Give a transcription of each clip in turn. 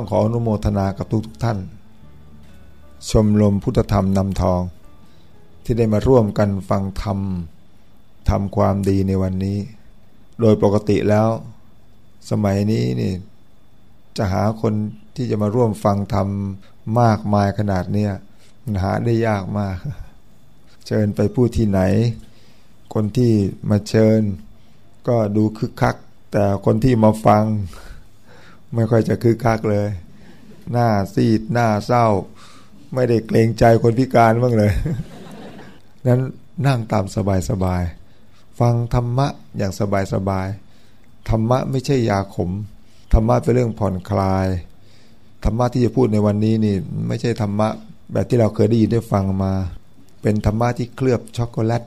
ต้องขออนุโมทนากับทุกทุกท่าน ชมรมพุทธธรรมนำทอง ที่ได้มาร่วมกันฟังธรรมทำความดีในวันนี้ โดยปกติแล้ว สมัยนี้นี่จะหาคนที่จะมาร่วมฟังธรรมมากมายขนาดเนี้ยหาได้ยากมาก เชิญไปพูดที่ไหน คนที่มาเชิญ ก็ดูคึกคัก แต่คนที่มาฟัง ไม่ค่อยจะคึกคักเลย หน้าซีดหน้าเศร้า ไม่ได้เกรงใจคนพิการบ้างเลย นั้นนั่งตามสบายๆฟังธรรมะอย่างสบายๆธรรมะไม่ใช่ยาขม ธรรมะเป็นเรื่องผ่อนคลาย ธรรมะที่จะพูดในวันนี้นี่ ไม่ใช่ธรรมะแบบที่เราเคยได้ยินได้ฟังมา เป็นธรรมะที่เคลือบช็อกโกแลต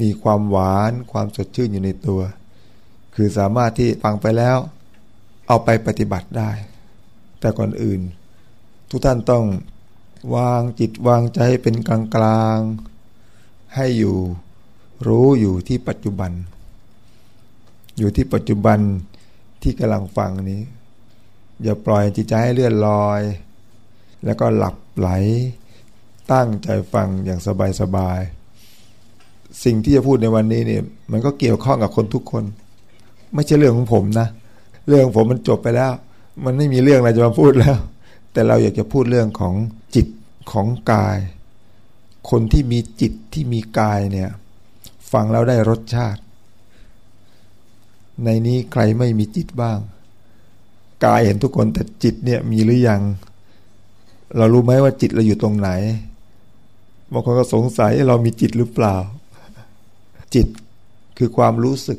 มีความหวานความสดชื่นอยู่ในตัว คือสามารถที่ฟังไปแล้ว เอาไปปฏิบัติได้ แต่ก่อนอื่น ทุกท่านต้องวางจิตวางใจเป็นกลางกลางให้อยู่รู้อยู่ที่ปัจจุบัน อยู่ที่ปัจจุบันที่กำลังฟังนี้ อย่าปล่อยจิตใจให้เลื่อนลอย แล้วก็หลับไหล ตั้งใจฟังอย่างสบายๆสิ่งที่จะพูดในวันนี้เนี่ยมันก็เกี่ยวข้องกับคนทุกคน ไม่ใช่เรื่องของผมนะ เรื่องของผมมันจบไปแล้ว มันไม่มีเรื่องอะไรจะมาพูดแล้ว แต่เราอยากจะพูดเรื่องของจิตของกาย คนที่มีจิตที่มีกายเนี่ย ฟังแล้วได้รสชาติ ในนี้ใครไม่มีจิตบ้าง กายเห็นทุกคนแต่จิตเนี่ยมีหรือยัง เรารู้ไหมว่าจิตเราอยู่ตรงไหนบางคนก็สงสัยเรามีจิตหรือเปล่า จิตคือความรู้สึก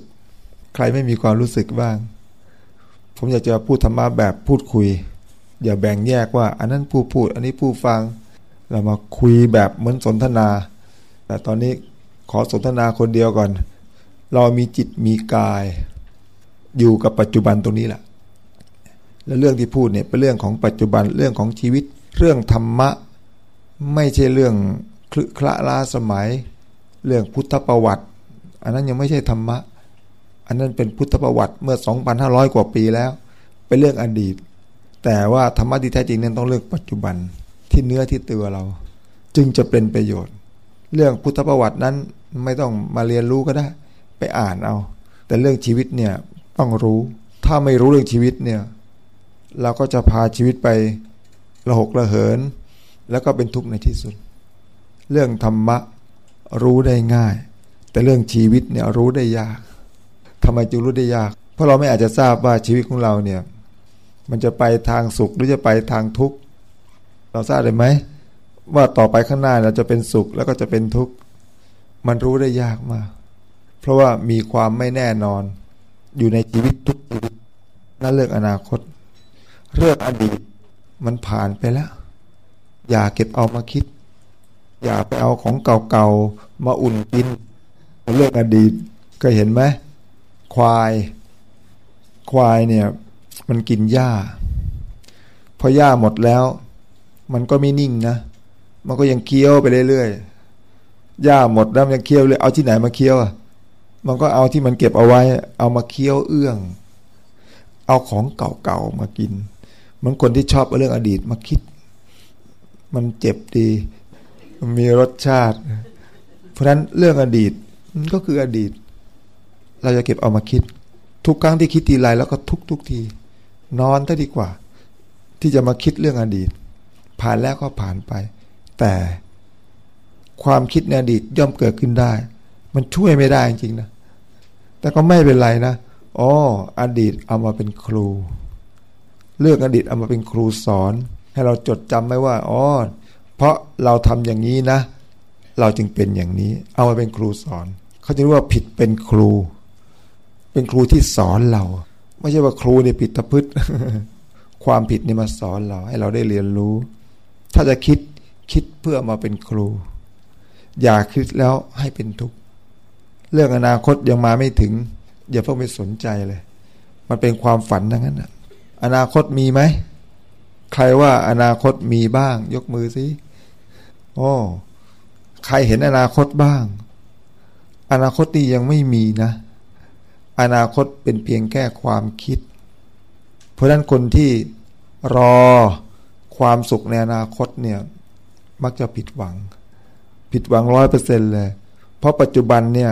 ใครไม่มีความรู้สึกบ้าง ผมอยากจะพูดธรรมะแบบพูดคุย อย่าแบ่งแยกว่า อันนั้นผู้พูด อันนี้ผู้ฟัง เรามาคุยแบบเหมือนสนทนา แต่ตอนนี้ขอสนทนาคนเดียวก่อน เรามีจิตมีกาย อยู่กับปัจจุบันตรงนี้แหละและเรื่องที่พูดเนี่ยเป็นเรื่องของปัจจุบันเรื่องของชีวิต เรื่องธรรมะ ไม่ใช่เรื่องคลึคละล้าสมัย เรื่องพุทธประวัติ อันนั้นยังไม่ใช่ธรรมะ อันนั้นเป็นพุทธประวัติเมื่อ 2,500 กว่าปีแล้ว เป็นเรื่องอดีต แต่ว่าธรรมะที่แท้จริงนั้นต้องเรื่องปัจจุบันที่เนื้อที่ตัวเรา จึงจะเป็นประโยชน์ เรื่องพุทธประวัตินั้นไม่ต้องมาเรียนรู้ก็ได้ ไปอ่านเอา แต่เรื่องชีวิตเนี่ยต้องรู้ ถ้าไม่รู้เรื่องชีวิตเนี่ยเราก็จะพาชีวิตไประหกระเหิน แล้วก็เป็นทุกข์ในที่สุด เรื่องธรรมะรู้ได้ง่าย แต่เรื่องชีวิตเนี่ยรู้ได้ยาก ทำไมจึงรู้ได้ยาก เพราะเราไม่อาจจะทราบว่าชีวิตของเราเนี่ย มันจะไปทางสุขหรือจะไปทางทุกข์เราทราบได้ไหมว่าต่อไปข้างหน้าเราจะเป็นสุขแล้วก็จะเป็นทุกข์มันรู้ได้ยากมาก เพราะว่ามีความไม่แน่นอน อยู่ในชีวิตทุกชีวิตนั่นเรื่องอนาคตเรื่องอดีตมันผ่านไปแล้ว อย่าเก็บเอามาคิด อย่าไปเอาของเก่าๆมาอุ่นกินเรื่องอดีตก็เห็นไหม ควาย ควายเนี่ย มันกินหญ้าพอหญ้าหมดแล้ว มันก็ไม่นิ่งนะมันก็ยังเคี้ยวไปเรื่อยๆหญ้าหมดแล้วมันยังเคี้ยวเลย เอาที่ไหนมาเคี้ยวอะมันก็เอาที่มันเก็บเอาไว้ เอามาเคี้ยวเอื้อง เอาของเก่าๆมากิน เหมือนคนที่ชอบเอาเรื่องอดีตมาคิด มันเจ็บดี มีรสชาติ เพราะฉะนั้นเรื่องอดีตมันก็คืออดีต เราจะเก็บเอามาคิด ทุกครั้งที่คิดทีไรแล้วก็ทุกทุกที นอนถ้าดีกว่า ที่จะมาคิดเรื่องอดีต ผ่านแล้วก็ผ่านไป แต่ความคิดในอดีตย่อมเกิดขึ้นได้ มันช่วยไม่ได้จริงนะ แต่ก็ไม่เป็นไรนะอ๋ออดีตเอามาเป็นครูเรื่องอดีตเอามาเป็นครูสอน ให้เราจดจำไว้ว่าอ๋อเพราะเราทำอย่างนี้นะ เราจึงเป็นอย่างนี้ เอามาเป็นครูสอน เขาจะรู้ว่าผิดเป็นครู เป็นครูที่สอนเรา ไม่ใช่ว่าครูเนี่ยผิดตะพืชความผิดนี่มาสอนเรา ให้เราได้เรียนรู้ ถ้าจะคิดคิดเพื่อมาเป็นครู อย่าคิดแล้วให้เป็นทุกข์เรื่องอนาคตยังมาไม่ถึง อย่าเพิ่งไปสนใจเลย มันเป็นความฝันทั้งนั้นนะอนาคตมีไหมใครว่าอนาคตมีบ้าง ยกมือสิโอ้ใครเห็นอนาคตบ้าง อนาคตนี่ยังไม่มีนะ อนาคตเป็นเพียงแค่ความคิด เพราะนั้นคนที่รอความสุขในอนาคตเนี่ยมักจะผิดหวัง ผิดหวังร้อยเปอร์เซ็นเลย เพราะปัจจุบันเนี่ย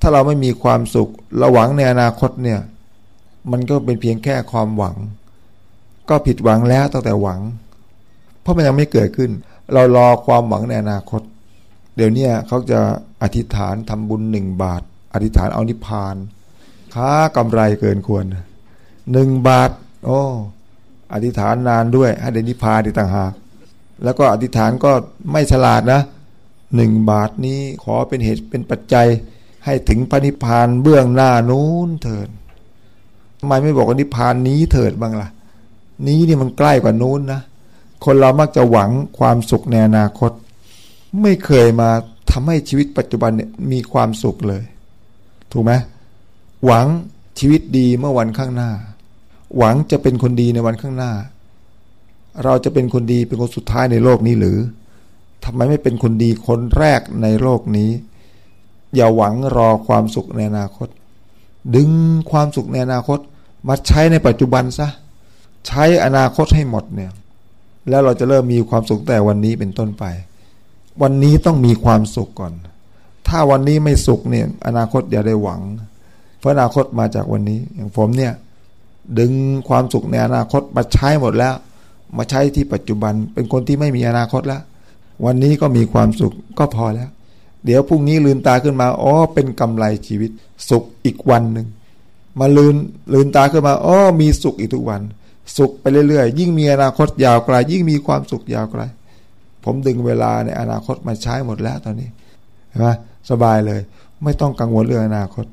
ถ้าเราไม่มีความสุขราหวังในอนาคตเนี่ยมันก็เป็นเพียงแค่ความหวัง ก็ผิดหวังแล้วตั้งแต่หวัง เพราะมันยังไม่เกิดขึ้น เรารอความหวังในอนาคต เดี๋ยวนี้เขาจะอธิษฐานทำบุญหนึ่งบาท อธิษฐานเอานิพพาน ค้ากำไรเกินควรหนึ่งบาท โอ้อธิษฐานนานด้วยให้ได้นิพานอีกต่างหาก แล้วก็อธิษฐานก็ไม่ฉลาดนะหนึ่งบาทนี้ขอเป็นเหตุเป็นปัจจัย ให้ถึงพระนิพพานเบื้องหน้านู้นเถิดทำไมไม่บอกว่านิพพานนี้เถิดบ้างล่ะ นี้นี่มันใกล้กว่านู้นนะคนเรามักจะหวังความสุขในอนาคต ไม่เคยมาทำให้ชีวิตปัจจุบันเนี่ยมีความสุขเลย ถูกไหม หวังชีวิตดีเมื่อวันข้างหน้า หวังจะเป็นคนดีในวันข้างหน้า เราจะเป็นคนดีเป็นคนสุดท้ายในโลกนี้หรือทำไมไม่เป็นคนดีคนแรกในโลกนี้ อย่าหวังรอความสุขในอนาคต ดึงความสุขในอนาคต มาใช้ในปัจจุบันซะใช้อนาคตให้หมดเนี่ย แล้วเราจะเริ่มมีความสุขแต่วันนี้เป็นต้นไป วันนี้ต้องมีความสุขก่อน ถ้าวันนี้ไม่สุขเนี่ย อนาคตอย่าได้หวัง เพราะอนาคตมาจากวันนี้ อย่างผมเนี่ย ดึงความสุขในอนาคตมาใช้หมดแล้ว มาใช้ที่ปัจจุบันเป็นคนที่ไม่มีอนาคตแล้ว วันนี้ก็มีความสุขก็พอแล้ว เดี๋ยวพรุ่งนี้ลืนตาขึ้นมาอ๋อเป็นกำไรชีวิต สุขอีกวันหนึ่งมาลืนลืนตาขึ้นมาอ๋อมีสุขอีกทุกวัน สุขไปเรื่อยๆ ยิ่งมีอนาคตยาวไกลยิ่งมีความสุขยาวไกล ผมดึงเวลาในอนาคตมาใช้หมดแล้วตอนนี้เห็นไหมสบายเลย ไม่ต้องกังวลเรื่องอนาคต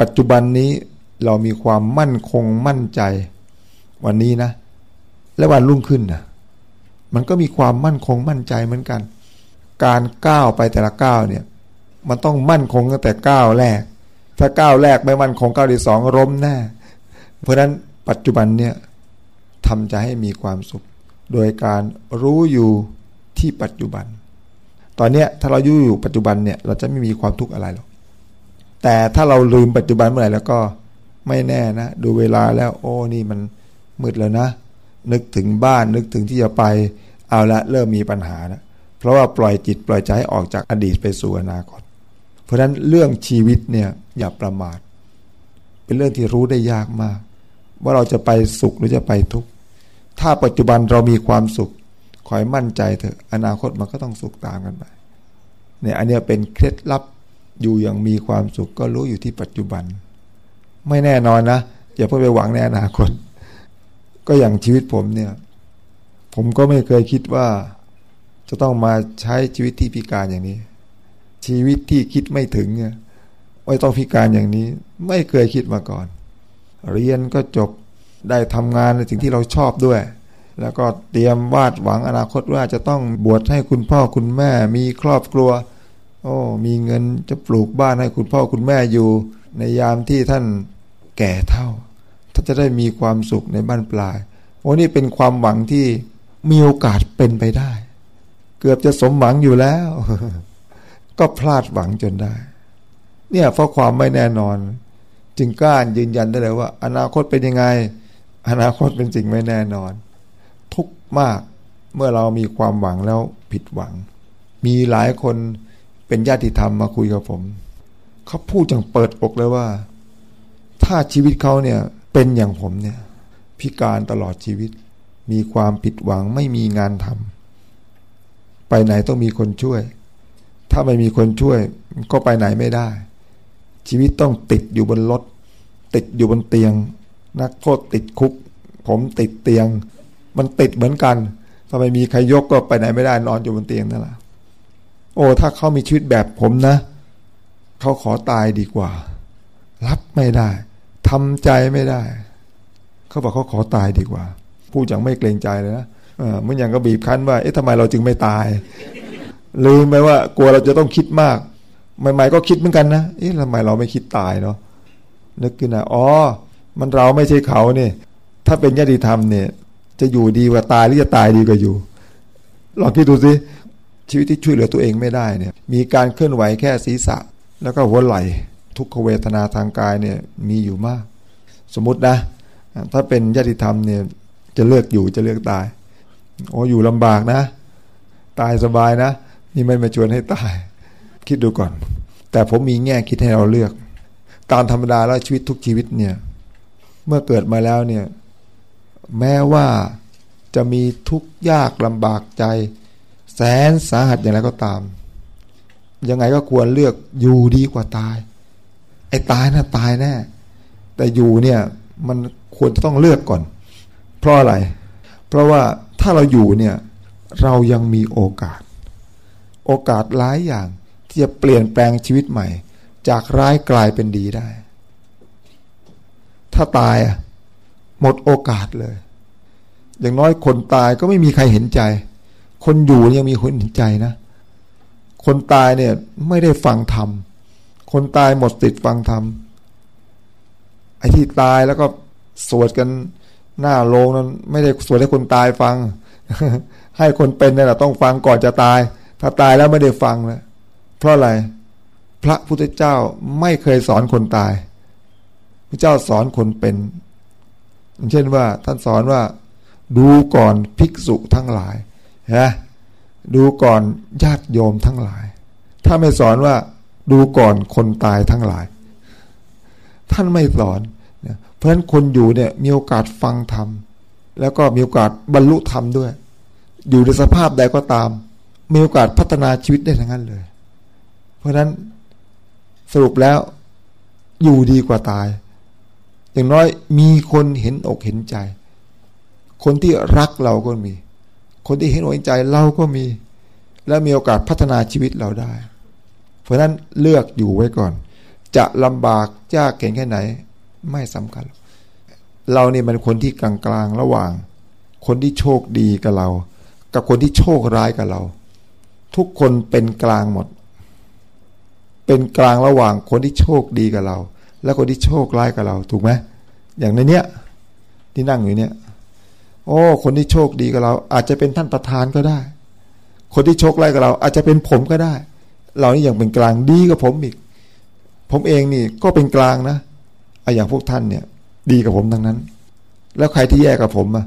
ปัจจุบันนี้เรามีความมั่นคงมั่นใจ วันนี้นะ และวันรุ่งขึ้นนะมันก็มีความมั่นคงมั่นใจเหมือนกัน การก้าวไปแต่ละก้าวเนี่ย มันต้องมั่นคงตั้งแต่ก้าวแรก ถ้าก้าวแรกไม่มั่นคงก้าวที่สองล้มแน่เพราะฉะนั้นปัจจุบันเนี่ยทำใจให้มีความสุข โดยการรู้อยู่ที่ปัจจุบัน ตอนเนี้ยถ้าเราอยู่อยู่ปัจจุบันเนี่ย เราจะไม่มีความทุกข์อะไรหรอก แต่ถ้าเราลืมปัจจุบันเมื่อไหร่แล้วก็ไม่แน่นะ ดูเวลาแล้ว โอ้นี่มันมืดแล้วนะ นึกถึงบ้านนึกถึงที่จะไปเอาละเริ่มมีปัญหาแล้วเพราะว่าปล่อยจิตปล่อยใจออกจากอดีตไปสู่อนาคต เพราะฉะนั้นเรื่องชีวิตเนี่ยอย่าประมาท เป็นเรื่องที่รู้ได้ยากมาก ว่าเราจะไปสุขหรือจะไปทุกข์ถ้าปัจจุบันเรามีความสุขคอยมั่นใจเถอะอนาคตมันก็ต้องสุขตามกันไปเนี่ยอันนี้เป็นเคล็ดลับ อยู่อย่างมีความสุขก็รู้อยู่ที่ปัจจุบัน ไม่แน่นอนนะอย่าเพิ่งไปหวังในอนาคต ก็อย่างชีวิตผมเนี่ย ผมก็ไม่เคยคิดว่า จะต้องมาใช้ชีวิตที่พิการอย่างนี้ ชีวิตที่คิดไม่ถึงเนี่ยไม่ต้องพิการอย่างนี้ ไม่เคยคิดมาก่อน เรียนก็จบได้ทำงานในสิ่งที่เราชอบด้วย แล้วก็เตรียมวาดหวังอนาคตว่าจะต้องบวชให้คุณพ่อคุณแม่มีครอบครัว โอ้มีเงินจะปลูกบ้านให้คุณพ่อคุณแม่อยู่ ในยามที่ท่านแก่เท่าท่านจะได้มีความสุขในบ้านปลายโอ้นี่เป็นความหวังที่มีโอกาสเป็นไปได้ เกือบจะสมหวังอยู่แล้ว ก็พลาดหวังจนได้ เนี่ยเพราะความไม่แน่นอน จึงกล้ายืนยันได้เลยว่า อนาคตเป็นยังไง อนาคตเป็นสิ่งไม่แน่นอน ทุกมากเมื่อเรามีความหวังแล้วผิดหวัง มีหลายคน เป็นญาติธรรมมาคุยกับผม เขาพูดอย่างเปิดอกเลยว่า ถ้าชีวิตเขาเนี่ยเป็นอย่างผมเนี่ย พิการตลอดชีวิต มีความผิดหวังไม่มีงานทำไปไหนต้องมีคนช่วย ถ้าไม่มีคนช่วย ก็ไปไหนไม่ได้ ชีวิตต้องติดอยู่บนรถ ติดอยู่บนเตียง นักโทษติดคุก ผมติดเตียง มันติดเหมือนกันถ้าไม่มีใครยกก็ไปไหนไม่ได้นอนอยู่บนเตียงนั่นแหละ โอ้ถ้าเขามีชีวิตแบบผมนะ เขาขอตายดีกว่า รับไม่ได้ทำใจไม่ได้ เขาบอกเขาขอตายดีกว่า พูดอย่างไม่เกรงใจเลยนะเมื่ออย่างก็บีบคั้นว่า เอ๊ะทำไมเราจึงไม่ตาย ลืมไปว่ากลัวเราจะต้องคิดมาก ใหม่ ๆ ก็คิดเหมือนกันนะ เอ๊ะทำไมเราไม่คิดตายเนาะ นึกขึ้นนะอ๋อ มันเราไม่ใช่เขาเนี่ย ถ้าเป็นญาติธรรมเนี่ย จะอยู่ดีกว่าตายหรือจะตายดีกว่าอยู่ ลองคิดดูสิ ชีวิตที่ช่วยเหลือตัวเองไม่ได้เนี่ยมีการเคลื่อนไหวแค่ศีรษะ แล้วก็หัวไหล่ทุกขเวทนาทางกายเนี่ยมีอยู่มาก สมมตินะ ถ้าเป็นญาติธรรมเนี่ยจะเลือกอยู่จะเลือกตายโอ้อยู่ลำบากนะ ตายสบายนะ นี่ไม่มาชวนให้ตาย คิดดูก่อน แต่ผมมีแง่คิดให้เราเลือก ตามธรรมดาแล้วชีวิตทุกชีวิตเนี่ยเมื่อเกิดมาแล้วเนี่ยแม้ว่าจะมีทุกข์ยากลำบากใจ แสนสาหัสอย่างไรก็ตาม ยังไงก็ควรเลือกอยู่ดีกว่าตาย ไอ้ตายนะ่ะตายแน่แต่อยู่เนี่ยมันควรจะต้องเลือกก่อน เพราะอะไร เพราะว่าถ้าเราอยู่เนี่ยเรายังมีโอกาส โอกาสหลายอย่างที่จะเปลี่ยนแปลงชีวิตใหม่ จากร้ายกลายเป็นดีได้ ถ้าตายอะหมดโอกาสเลย อย่างน้อยคนตายก็ไม่มีใครเห็นใจ คนอยู่ยังมีคนเห็นใจนะ คนตายเนี่ยไม่ได้ฟังธรรม คนตายหมดติดฟังธรรม ไอ้ที่ตายแล้วก็สวดกันหน้าโรงนั้น ไม่ได้สวดให้คนตายฟัง ให้คนเป็นนี่แหละต้องฟังก่อนจะตาย ถ้าตายแล้วไม่ได้ฟังแล้วเพราะอะไร พระพุทธเจ้าไม่เคยสอนคนตาย พระเจ้าสอนคนเป็น เช่นว่าท่านสอนว่า ดูก่อนภิกษุทั้งหลาย นะดูก่อนญาติโยมทั้งหลาย ถ้าไม่สอนว่าดูก่อนคนตายทั้งหลาย ท่านไม่สอนเพราะฉะนั้นคนอยู่เนี่ยมีโอกาสฟังธรรม แล้วก็มีโอกาสบรรลุธรรมด้วย อยู่ในสภาพใดก็ตาม มีโอกาสพัฒนาชีวิตได้ทั้งนั้นเลย เพราะฉะนั้นสรุปแล้วอยู่ดีกว่าตาย อย่างน้อยมีคนเห็นอกเห็นใจ คนที่รักเราก็มี คนที่เห็นอกเห็นใจเราก็มี และมีโอกาสพัฒนาชีวิตเราได้ เพราะนั้นเลือกอยู่ไว้ก่อน จะลำบากยากเข็นแค่ไหน ไม่สำคัญ เราเนี่ยมันคนที่กลางกลางระหว่าง คนที่โชคดีกับเรา กับคนที่โชคร้ายกับเรา ทุกคนเป็นกลางหมด เป็นกลางระหว่างคนที่โชคดีกับเรา และคนที่โชคร้ายกับเรา ถูกไหมอย่างในเนี้ยที่นั่งอยู่เนี้ย โอ้ คนที่โชคดีกับเรา อาจจะเป็นท่านประธานก็ได้ คนที่โชคร้ายกับเรา อาจจะเป็นผมก็ได้ เรานี่อยังเป็นกลางดีกับผมอีก ผมเองนี่ก็เป็นกลางนะออย่างพวกท่านเนี่ย ดีกับผมทั้งนั้น แล้วใครที่แย่กับผมอะ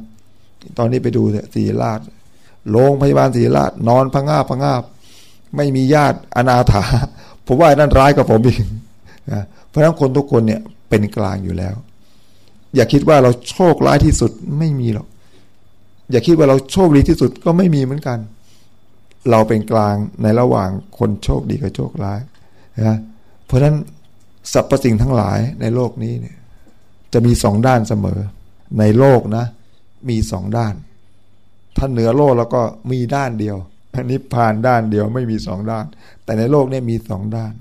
ตอนนี้ไปดูเนี่ยสีราชโรงพยาบาลสีราชนอนพังงาพังงาบไม่มีญาติอนาถาผมว่านั่นร้ายกับผมอีกนะเพราะฉะนั้นคนทุกคนเนี่ยเป็นกลางอยู่แล้ว อย่าคิดว่าเราโชคร้ายที่สุดไม่มีหรอก อย่าคิดว่าเราโชคดีที่สุดก็ไม่มีเหมือนกัน เราเป็นกลางในระหว่างคนโชคดีกับโชคร้ายนะเพราะฉะนั้นสรรพสิ่งทั้งหลายในโลกนี้เนี่ย จะมีสองด้านเสมอ ในโลกนะ มีสองด้าน ถ้าเหนือโลกแล้วก็มีด้านเดียวนิพพานด้านเดียวไม่มีสองด้าน แต่ในโลกนี้มีสองด้าน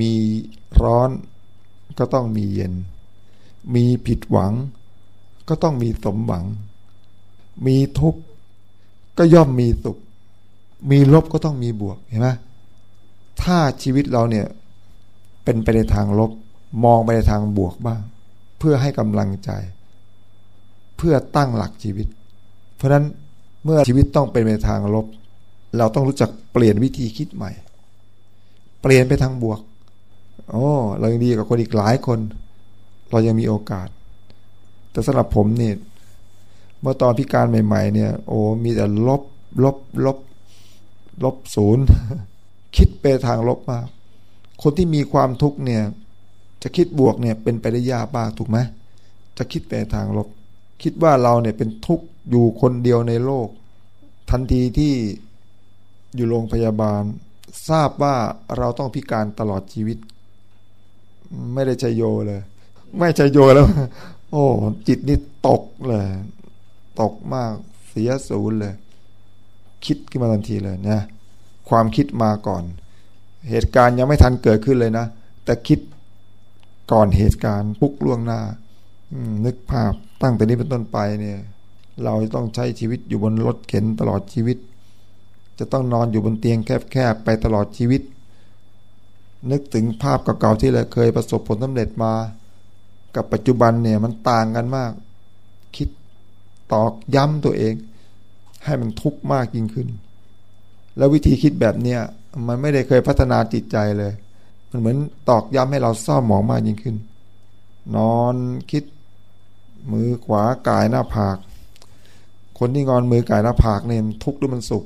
มีร้อนก็ต้องมีเย็น มีผิดหวัง ก็ต้องมีสมหวัง มีทุกข์ก็ย่อมมีสุข มีลบก็ต้องมีบวกเห็นไหมถ้าชีวิตเราเนี่ยเป็นไปในทางลบ มองไปในทางบวกบ้าง เพื่อให้กำลังใจ เพื่อตั้งหลักชีวิต เพราะนั้นเมื่อชีวิตต้องเป็นไปในทางลบ เราต้องรู้จักเปลี่ยนวิธีคิดใหม่ เปลี่ยนไปทางบวกโอ้เรายังดีกับคนอีกหลายคน เรายังมีโอกาส แต่สำหรับผมเนี่ย เมื่อตอนพิการใหม่ๆเนี่ย โอ้มีแต่ลบลบลบลบศูนย์คิดไปทางลบมาก คนที่มีความทุกข์เนี่ย จะคิดบวกเนี่ยเป็นไปได้ยากมากถูกไหมจะคิดไปทางลบ คิดว่าเราเนี่ยเป็นทุกข์อยู่คนเดียวในโลก ทันทีที่อยู่โรงพยาบาล ทราบว่าเราต้องพิการตลอดชีวิต ไม่ได้ใจโยเลย ไม่ใจโยแล้ว โอ้จิตนี่ตกเลย ตกมากเสียศูนย์เลย คิดขึ้นมาทันทีเลยนะความคิดมาก่อน เหตุการณ์ยังไม่ทันเกิดขึ้นเลยนะ แต่คิดก่อนเหตุการณ์พุกล่วงหน้านึกภาพตั้งแต่นี้เป็นต้นไปเนี่ย เราจะต้องใช้ชีวิตอยู่บนรถเข็นตลอดชีวิต จะต้องนอนอยู่บนเตียงแคบๆไปตลอดชีวิต นึกถึงภาพเก่าๆที่เราเคยประสบผลสำเร็จมา กับปัจจุบันเนี่ยมันต่างกันมาก ตอกย้ำตัวเอง ให้มันทุกข์มากยิ่งขึ้น แล้ววิธีคิดแบบเนี้ยมันไม่ได้เคยพัฒนาจิตใจเลย มันเหมือนตอกย้ำให้เราเศร้าหมองมากยิ่งขึ้น นอนคิดมือขวากายหน้าผาก คนที่งอนมือกายหน้าผากเนี่ยทุกข์หรือมันสุข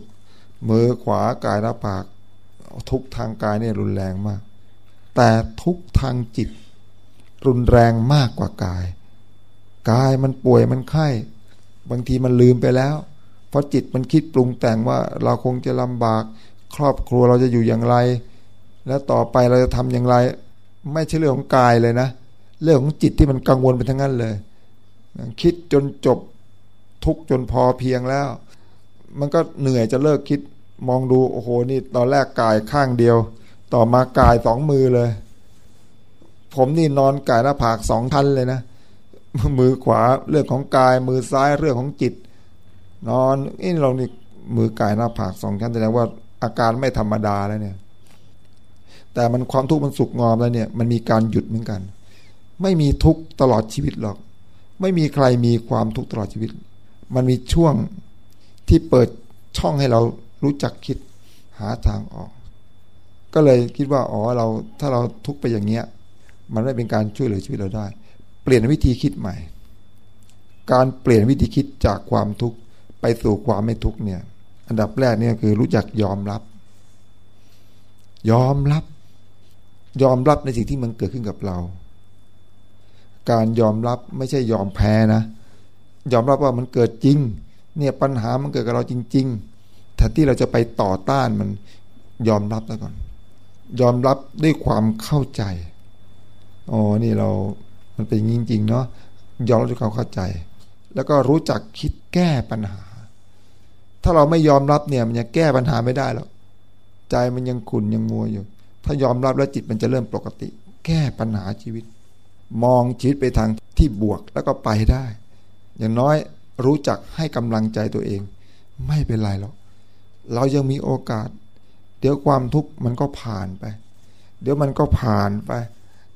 มือขวากายหน้าผาก ทุกทางกายเนี่ยรุนแรงมาก แต่ทุกทางจิต รุนแรงมากกว่ากาย กายมันป่วยมันไข้ บางทีมันลืมไปแล้ว เพราะจิตมันคิดปรุงแต่งว่าเราคงจะลำบาก ครอบครัวเราจะอยู่อย่างไร แล้วต่อไปเราจะทำอย่างไร ไม่ใช่เรื่องของกายเลยนะ เรื่องของจิตที่มันกังวลไปทั้งนั้นเลย คิดจนจบทุกจนพอเพียงแล้ว มันก็เหนื่อยจะเลิกคิดมองดูโอ้โหนี่ตอนแรกกายข้างเดียว ต่อมากายสองมือเลย ผมนี่นอนกายหน้าผากสองทันเลยนะ มือขวาเรื่องของกาย มือซ้ายเรื่องของจิต นอนนี่เรานี่มือกายหน้าผากสองชั้นแสดงว่าอาการไม่ธรรมดาแล้วเนี่ย แต่มันความทุกข์มันสุกงอมแล้วเนี่ย มันมีการหยุดเหมือนกัน ไม่มีทุกข์ตลอดชีวิตหรอก ไม่มีใครมีความทุกข์ตลอดชีวิต มันมีช่วงที่เปิดช่องให้เรารู้จักคิดหาทางออก ก็เลยคิดว่าอ๋อเราถ้าเราทุกไปอย่างเงี้ย มันไม่เป็นการช่วยเหลือชีวิตเราได้ เปลี่ยนวิธีคิดใหม่ การเปลี่ยนวิธีคิดจากความทุกข์ไปสู่ความไม่ทุกข์เนี่ย อันดับแรกเนี่ยคือรู้จักยอมรับ ยอมรับ ยอมรับในสิ่งที่มันเกิดขึ้นกับเรา การยอมรับไม่ใช่ยอมแพ้นะ ยอมรับว่ามันเกิดจริง เนี่ยปัญหามันเกิดกับเราจริง ๆแทนที่เราจะไปต่อต้านมันยอมรับแล้วก่อน ยอมรับด้วยความเข้าใจอ๋อนี่เรา มันเป็นจริงๆเนาะยอมรับด้วยความเข้าใจ แล้วก็รู้จักคิดแก้ปัญหา ถ้าเราไม่ยอมรับเนี่ย มันยังแก้ปัญหาไม่ได้หรอกใจมันยังขุ่นยังมัวอยู่ ถ้ายอมรับแล้วจิตมันจะเริ่มปกติ แก้ปัญหาชีวิต มองชีวิตไปทางที่บวกแล้วก็ไปได้ อย่างน้อยรู้จักให้กำลังใจตัวเอง ไม่เป็นไรหรอกเรายังมีโอกาส เดี๋ยวความทุกข์มันก็ผ่านไป เดี๋ยวมันก็ผ่านไป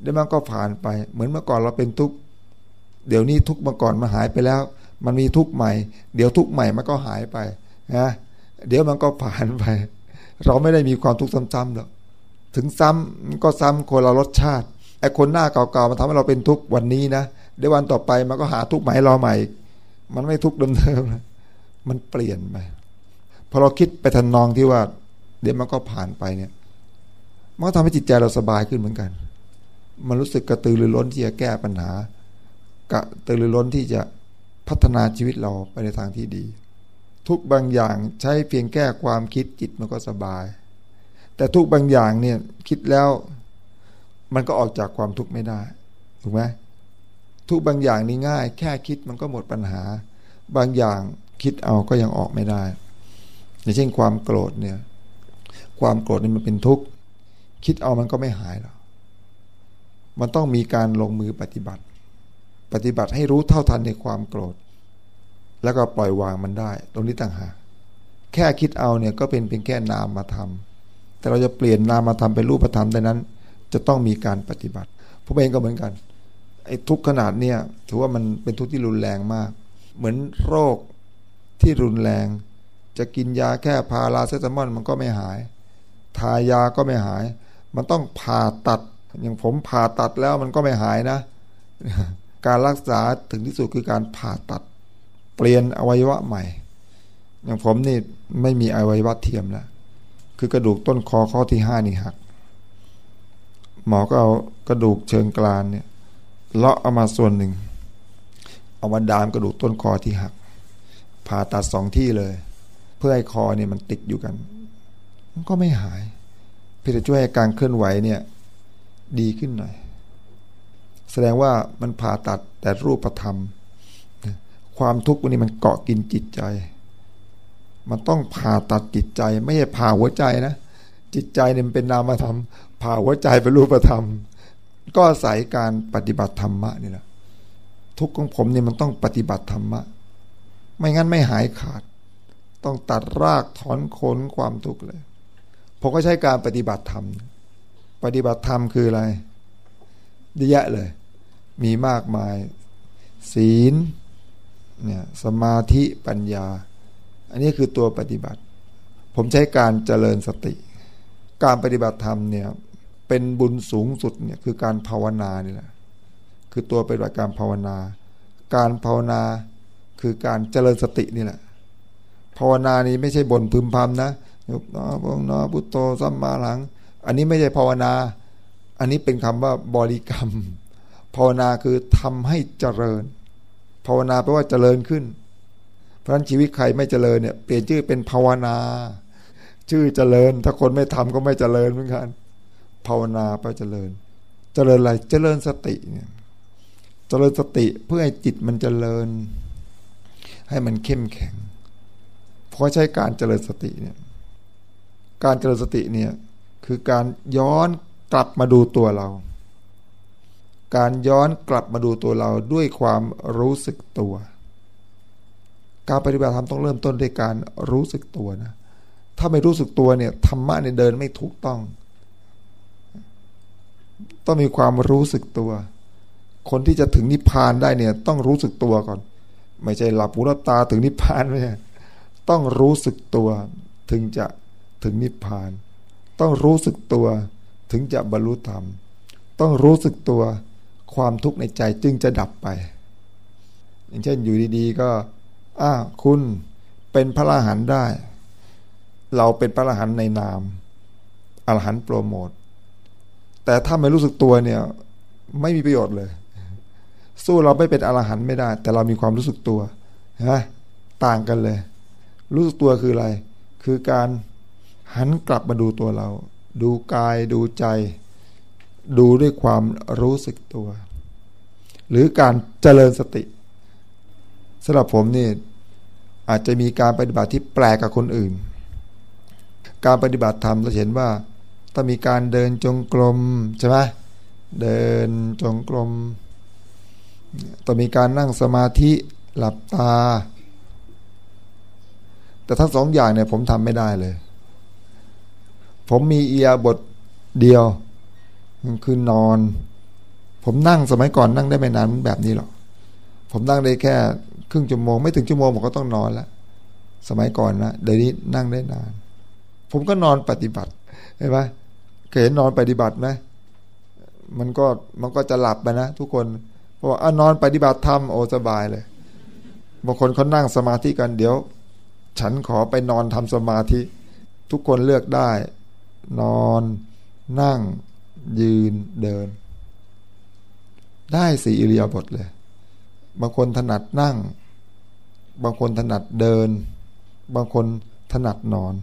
เดี๋ยวมันก็ผ่านไป เหมือนเมื่อก่อนเราเป็นทุกข์เดี๋ยวนี้ทุกข์เมื่อก่อนมาหายไปแล้ว มันมีทุกข์ใหม่ เดี๋ยวทุกข์ใหม่มันก็หายไปนะเดี๋ยวมันก็ผ่านไป เราไม่ได้มีความทุกข์ซ้ำๆหรอกถึงซ้ำก็ซ้ำคนละรสชาติไอ้คนหน้าเก่าๆมันทำให้เราเป็นทุกข์วันนี้นะเดี๋ยววันต่อไปมันก็หาทุกข์ใหม่รอใหม่ มันไม่ทุกข์เดิมๆมันเปลี่ยนไปพอเราคิดไปทันนองที่ว่า เดี๋ยวมันก็ผ่านไปเนี่ย มันก็ทำให้จิตใจเราสบายขึ้นเหมือนกัน มันรู้สึกกระตือรือร้นที่จะแก้ปัญหา กระตือรือร้นที่จะพัฒนาชีวิตเราไปในทางที่ดี ทุกบางอย่างใช้เพียงแก้ความคิดจิตมันก็สบาย แต่ทุกบางอย่างเนี่ยคิดแล้ว มันก็ออกจากความทุกข์ไม่ได้ถูกไหมทุกบางอย่างนี่ง่าย แค่คิดมันก็หมดปัญหา บางอย่างคิดเอาก็ยังออกไม่ได้อย่างเช่นความโกรธเนี่ย ความโกรธนี่มันเป็นทุกข์ คิดเอามันก็ไม่หายหรอก มันต้องมีการลงมือปฏิบัติ ปฏิบัติให้รู้เท่าทันในความโกรธ แล้วก็ปล่อยวางมันได้ ตรงนี้ต่างหากแค่คิดเอาเนี่ยก็เป็นเพียงแค่นามมาทำแต่เราจะเปลี่ยนนามมาทำเป็นรูปธรรมได้นั้น จะต้องมีการปฏิบัติผมเองก็เหมือนกันไอ้ทุกขนาดเนี่ยถือว่ามันเป็นทุกข์ที่รุนแรงมาก เหมือนโรคที่รุนแรง จะกินยาแค่พาราเซตามอลมันก็ไม่หาย ทายาก็ไม่หาย มันต้องผ่าตัด อย่างผมผ่าตัดแล้วมันก็ไม่หายนะ การรักษาถึงที่สุดคือการผ่าตัด เปลี่ยนอวัยวะใหม่ อย่างผมนี่ไม่มีอวัยวะเทียมแล้วคือกระดูกต้นคอข้อที่ห้านี่หัก หมอก็เอากระดูกเชิงกรานเนี่ยเลาะเอามาส่วนหนึ่งเอามาดามกระดูกต้นคอที่หัก ผ่าตัดสองที่เลย เพื่อให้คอเนี่ยมันติดอยู่กัน มันก็ไม่หายเพื่อจะช่วยการเคลื่อนไหวเนี่ย ดีขึ้นหน่อย แสดงว่ามันผ่าตัดแต่รูปธรรม ความทุกข์วันนี้มันเกาะกินจิตใจ มันต้องผ่าตัดจิตใจ ไม่ใช่ผ่าหัวใจนะ จิตใจเนี่ยมันเป็นนามธรรม ผ่าหัวใจเป็นรูปธรรม ก็อาศัยการปฏิบัติธรรมะนี่แหละทุกข์ของผมเนี่ยมันต้องปฏิบัติธรรมะ ไม่งั้นไม่หายขาด ต้องตัดรากถอนโคนความทุกข์เลย ผมก็ใช้การปฏิบัติธรรม ปฏิบัติธรรมคืออะไรเยอะเลย มีมากมาย ศีลเนี่ยสมาธิปัญญา อันนี้คือตัวปฏิบัติ ผมใช้การเจริญสติ การปฏิบัติธรรมเนี่ยเป็นบุญสูงสุดเนี่ยคือการภาวนานี่แหละคือตัวเป็นการภาวนา การภาวนาคือการเจริญสตินี่แหละภาวนานี้ไม่ใช่บนพึมพำนะยกนอพงนอพุทโธสัมมาหลัง อันนี้ไม่ใช่ภาวนา อันนี้เป็นคำว่าบริกรรม ภาวนาคือทำให้เจริญ ภาวนาแปลว่าเจริญขึ้น เพราะฉะนั้นชีวิตใครไม่เจริญเนี่ยเปลี่ยนชื่อเป็นภาวนา ชื่อเจริญ ถ้าคนไม่ทำก็ไม่เจริญเหมือนกัน ภาวนาไปลเจริญ เจริญอะไร เจริญสติเนี่ยเจริญสติเพื่อให้จิตมันเจริญ ให้มันเข้มแข็ง เพราะใช้การเจริญสติเนี่ย การเจริญสติเนี่ย คือการย้อนกลับมาดูตัวเรา การย้อนกลับมาดูตัวเราด้วยความรู้สึกตัว การปฏิบัติธรรมต้องเริ่มต้นด้วยการรู้สึกตัวนะ ถ้าไม่รู้สึกตัวเนี่ยธรรมะเนี่ยเดินไม่ถูกต้อง ต้องมีความรู้สึกตัว คนที่จะถึงนิพพานได้เนี่ยต้องรู้สึกตัวก่อน ไม่ใช่หลับหูหลับตาถึงนิพพานไม่ใช่ต้องรู้สึกตัวถึงจะถึงนิพพาน ต้องรู้สึกตัวถึงจะบรรลุธรรม ต้องรู้สึกตัวความทุกข์ในใจจึงจะดับไป อย่างเช่นอยู่ดีๆ ก็อ้าคุณเป็นพระอรหันต์ได้ เราเป็นพระอรหันต์ในนามอรหันต์โปรโมทแต่ถ้าไม่รู้สึกตัวเนี่ย ไม่มีประโยชน์เลย สู้เราไม่เป็นอรหันต์ไม่ได้ แต่เรามีความรู้สึกตัวนะต่างกันเลย รู้สึกตัวคืออะไร คือการ หันกลับมาดูตัวเรา ดูกายดูใจ ดูด้วยความรู้สึกตัว หรือการเจริญสติสำหรับผมนี่อาจจะมีการปฏิบัติที่แปลกกับคนอื่น การปฏิบัติธรรมเราเห็นว่าต้องมีการเดินจงกรมใช่ไหมเดินจงกรมต้องมีการนั่งสมาธิหลับตา แต่ทั้งสองอย่างเนี่ยผมทำไม่ได้เลย ผมมีเอียบทเดียวคือนอน ผมนั่งสมัยก่อนนั่งได้ไม่นานแบบนี้หรอกผมนั่งได้แค่ครึ่งชั่วโมงไม่ถึงชั่วโมงผมก็ต้องนอนแล้วสมัยก่อนนะเดี๋ยวนี้นั่งได้นาน ผมก็นอนปฏิบัติเห็นไหมเคยเห็นนอนปฏิบัติไหมมันก็มันก็จะหลับไปนะทุกคนเพราะว่านอนปฏิบัติธรรมโอสบายเลยบางคนเขานั่งสมาธิกันเดี๋ยว ฉันขอไปนอนทำสมาธิ ทุกคนเลือกได้ นอน นั่ง ยืนเดิน ได้สี่อิริยาบถเลย บางคนถนัดนั่ง บางคนถนัดเดิน บางคนถนัดนอน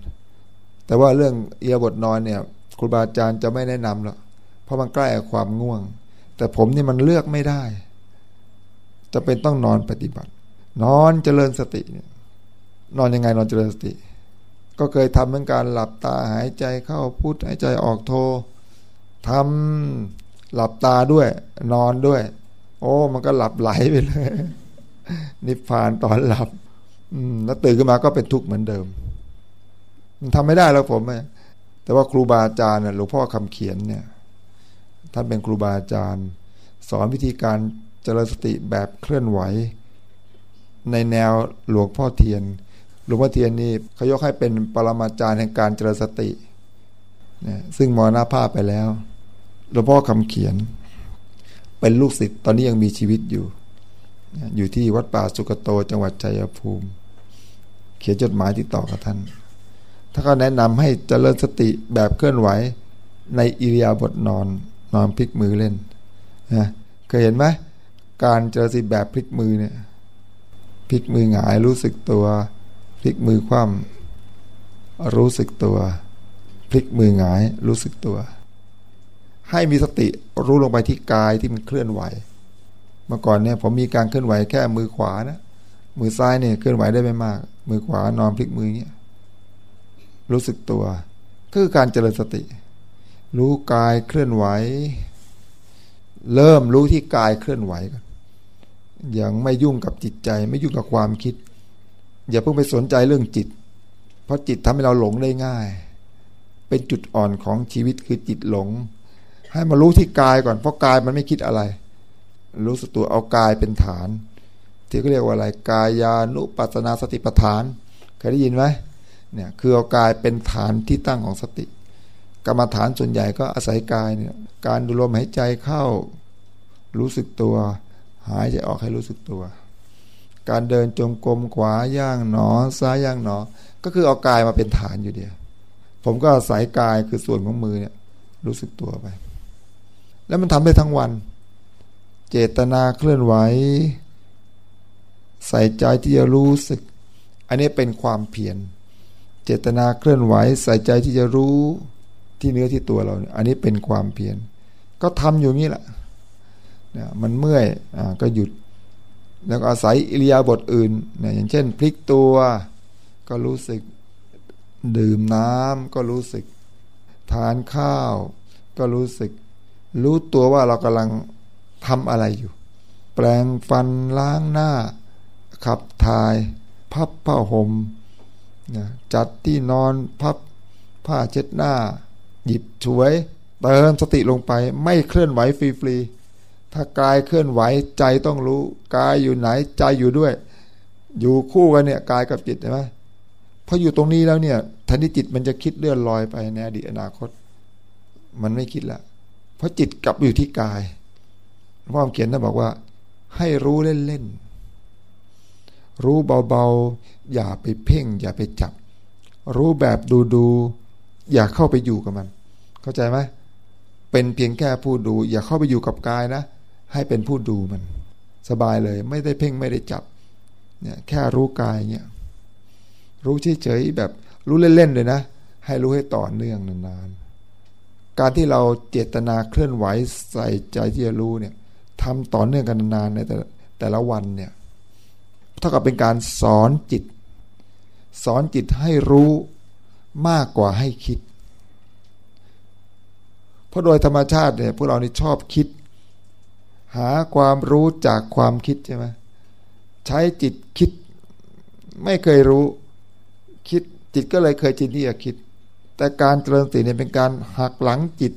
แต่ว่าเรื่องอิริยาบถนอนเนี่ยครูบาอาจารย์จะไม่แนะนำหรอกเพราะมันใกล้กับความง่วง แต่ผมนี่มันเลือกไม่ได้จะเป็นต้องนอนปฏิบัติ นอนเจริญสติเนี่ยนอนยังไงนอนเจริญสติ ก็เคยทำเหมือนการหลับตาหายใจเข้าพุทหายใจออกโททำหลับตาด้วย นอนด้วย โอ้ มันก็หลับไหลไปเลย นิพพานตอนหลับแล้วตื่นขึ้นมาก็เป็นทุกข์เหมือนเดิมมันทำไม่ได้แล้วผมแต่ว่าครูบาอาจารย์หลวงพ่อคำเขียนเนี่ย ท่านเป็นครูบาอาจารย์ สอนวิธีการเจริญสติแบบเคลื่อนไหว ในแนวหลวงพ่อเทียน หลวงพ่อเทียนนี่เขายกให้เป็นปรมาจารย์แห่งการเจริญสตินะซึ่งมรณภาพไปแล้วหลวงพ่อคำเขียน เป็นลูกศิษย์ตอนนี้ยังมีชีวิตอยู่อยู่ที่วัดป่าสุกโตจังหวัดชัยภูมิ เขียนจดหมายติดต่อกับท่านถ้าเขาแนะนำให้เจริญสติแบบเคลื่อนไหวในอิริยาบถนอนนอนพลิกมือเล่นนะเคยเห็นไหมการเจริญสติแบบพลิกมือเนี่ยพลิกมือหงายรู้สึกตัว พลิกมือคว่ำรู้สึกตัว พลิกมือหงาย รู้สึกตัว ให้มีสติรู้ลงไปที่กายที่มันเคลื่อนไหว เมื่อก่อนเนี่ยผมมีการเคลื่อนไหวแค่มือขวานะมือซ้ายเนี่ยเคลื่อนไหวได้ไม่มาก มือขวานอนพลิกมือเงี้ยรู้สึกตัว คือการเจริญสติ รู้กายเคลื่อนไหว เริ่มรู้ที่กายเคลื่อนไหวกันยังไม่ยุ่งกับจิตใจ ไม่ยุ่งกับความคิด อย่าเพิ่งไปสนใจเรื่องจิต เพราะจิตทำให้เราหลงได้ง่าย เป็นจุดอ่อนของชีวิตคือจิตหลง ให้มารู้ที่กายก่อน เพราะกายมันไม่คิดอะไร รู้สึกตัวเอากายเป็นฐาน ที่เขาเรียกว่าอะไรกายานุปัสนาสติปฐานเคยได้ยินไหมเนี่ยคือเอากายเป็นฐานที่ตั้งของสติ กรรมฐานส่วนใหญ่ก็อาศัยกายเนี่ยการดูลมหายใจเข้า รู้สึกตัว หายใจออกให้รู้สึกตัว การเดินจงกรมขวาย่างหนอ ซ้ายย่างหนอ ก็คือเอากายมาเป็นฐานอยู่เดียวผมก็อาศัยกายคือส่วนของมือเนี่ย รู้สึกตัวไป แล้วมันทำได้ทั้งวัน เจตนาเคลื่อนไหว ใส่ใจที่จะรู้สึก อันนี้เป็นความเพียรเจตนาเคลื่อนไหว ใส่ใจที่จะรู้ที่เนื้อที่ตัวเราเอันนี้เป็นความเพียรก็ทำอยู่งี้แหละนะมันเมื่อยอก็หยุด แล้วก็อาศัยอิริยาบถอื่นนะอย่างเช่น พลิกตัว ก็รู้สึก ดื่มน้ำก็รู้สึก ทานข้าว ก็รู้สึก รู้ตัวว่าเรากำลังทำอะไรอยู่ แปลงฟันล้างหน้า ขับถ่าย พับผ้าหม่มนะจัดที่นอนพับผ้าเช็ดหน้า หยิบช่วย เติมสติลงไปไม่เคลื่อนไหวฟรีๆ ถ้ากายเคลื่อนไหวใจต้องรู้กายอยู่ไหนใจอยู่ด้วย อยู่คู่กันเนี่ยกายกับจิตใช่ไหมพออยู่ตรงนี้แล้วเนี่ยทันทีจิตมันจะคิดเลื่อนลอยไปในอดีตอนาคต มันไม่คิดละเพราะจิตกลับอยู่ที่กายพ่อเขียนท่านบอกว่า ให้รู้เล่นๆรู้เบาๆ อย่าไปเพ่ง อย่าไปจับ รู้แบบดูๆ อย่าเข้าไปอยู่กับมัน เข้าใจไหมเป็นเพียงแค่ผู้ดู อย่าเข้าไปอยู่กับกายนะ ให้เป็นผู้ดูมัน สบายเลย ไม่ได้เพ่งไม่ได้จับเนี่ยแค่รู้กายเนี่ยรู้เฉยๆแบบรู้เล่นๆเลยนะ ให้รู้ให้ต่อเนื่องนานๆ การที่เราเจตนาเคลื่อนไหวใส่ใจที่จะรู้เนี่ยทำต่อเนื่องกันนานๆในแต่แต่ละวันเนี่ยเท่ากับเป็นการสอนจิต สอนจิตให้รู้มากกว่าให้คิด เพราะโดยธรรมชาติเนี่ยพวกเรานี่ชอบคิด หาความรู้จากความคิดใช่ไหมใช้จิตคิด ไม่เคยรู้คิดจิตก็เลยเคยจินที่จะคิด แต่การเจริญสติเนี่ยเป็นการหักหลังจิต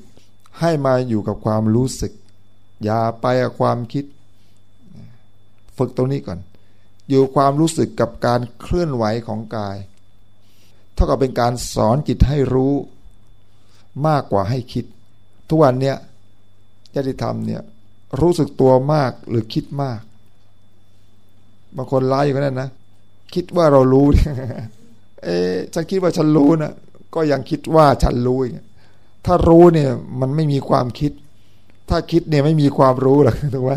ให้มาอยู่กับความรู้สึก อย่าไปกับความคิด ฝึกตรงนี้ก่อน อยู่ความรู้สึกกับการเคลื่อนไหวของกาย เท่ากับเป็นการสอนจิตให้รู้มากกว่าให้คิด ทุกวันเนี้ยญาติธรรมเนี่ย รู้สึกตัวมากหรือคิดมากบางคนร้ายอยู่นั่นนะคิดว่าเรารู้ เอ๊ฉันคิดว่าฉันรู้นะก็ยังคิดว่าฉันรู้อย่างถ้ารู้เนี่ยมันไม่มีความคิด ถ้าคิดเนี่ยไม่มีความรู้หรอกถูกไหม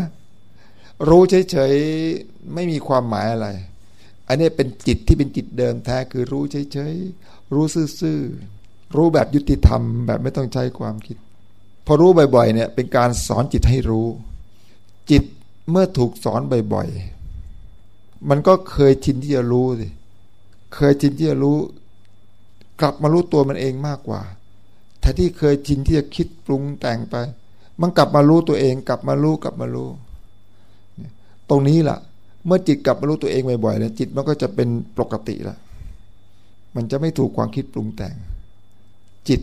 รู้เฉยๆไม่มีความหมายอะไร อันนี้เป็นจิตที่เป็นจิตเดิมแท้คือรู้เฉยๆรู้ซื่อๆรู้แบบยุติธรรม แบบไม่ต้องใช้ความคิด อรู้บ่อยๆเนี่ยเป็นการสอนจิตให้รู้ จิตเมื่อถูกสอนบ่อยๆ มันก็เคยชินที่จะรู้สิเคยชินที่จะรู้ กลับมารู้ตัวมันเองมากกว่าแทนที่เคยชินที่จะคิดปรุงแต่งไป มันกลับมารู้ตัวเอง กลับมารู้กลับมารู้ ตรงนี้ล่ะ เมื่อจิตกลับมารู้ตัวเองบ่อยๆเนี่ยจิตมันก็จะเป็นปกติละมันจะไม่ถูกความคิดปรุงแต่ง จิต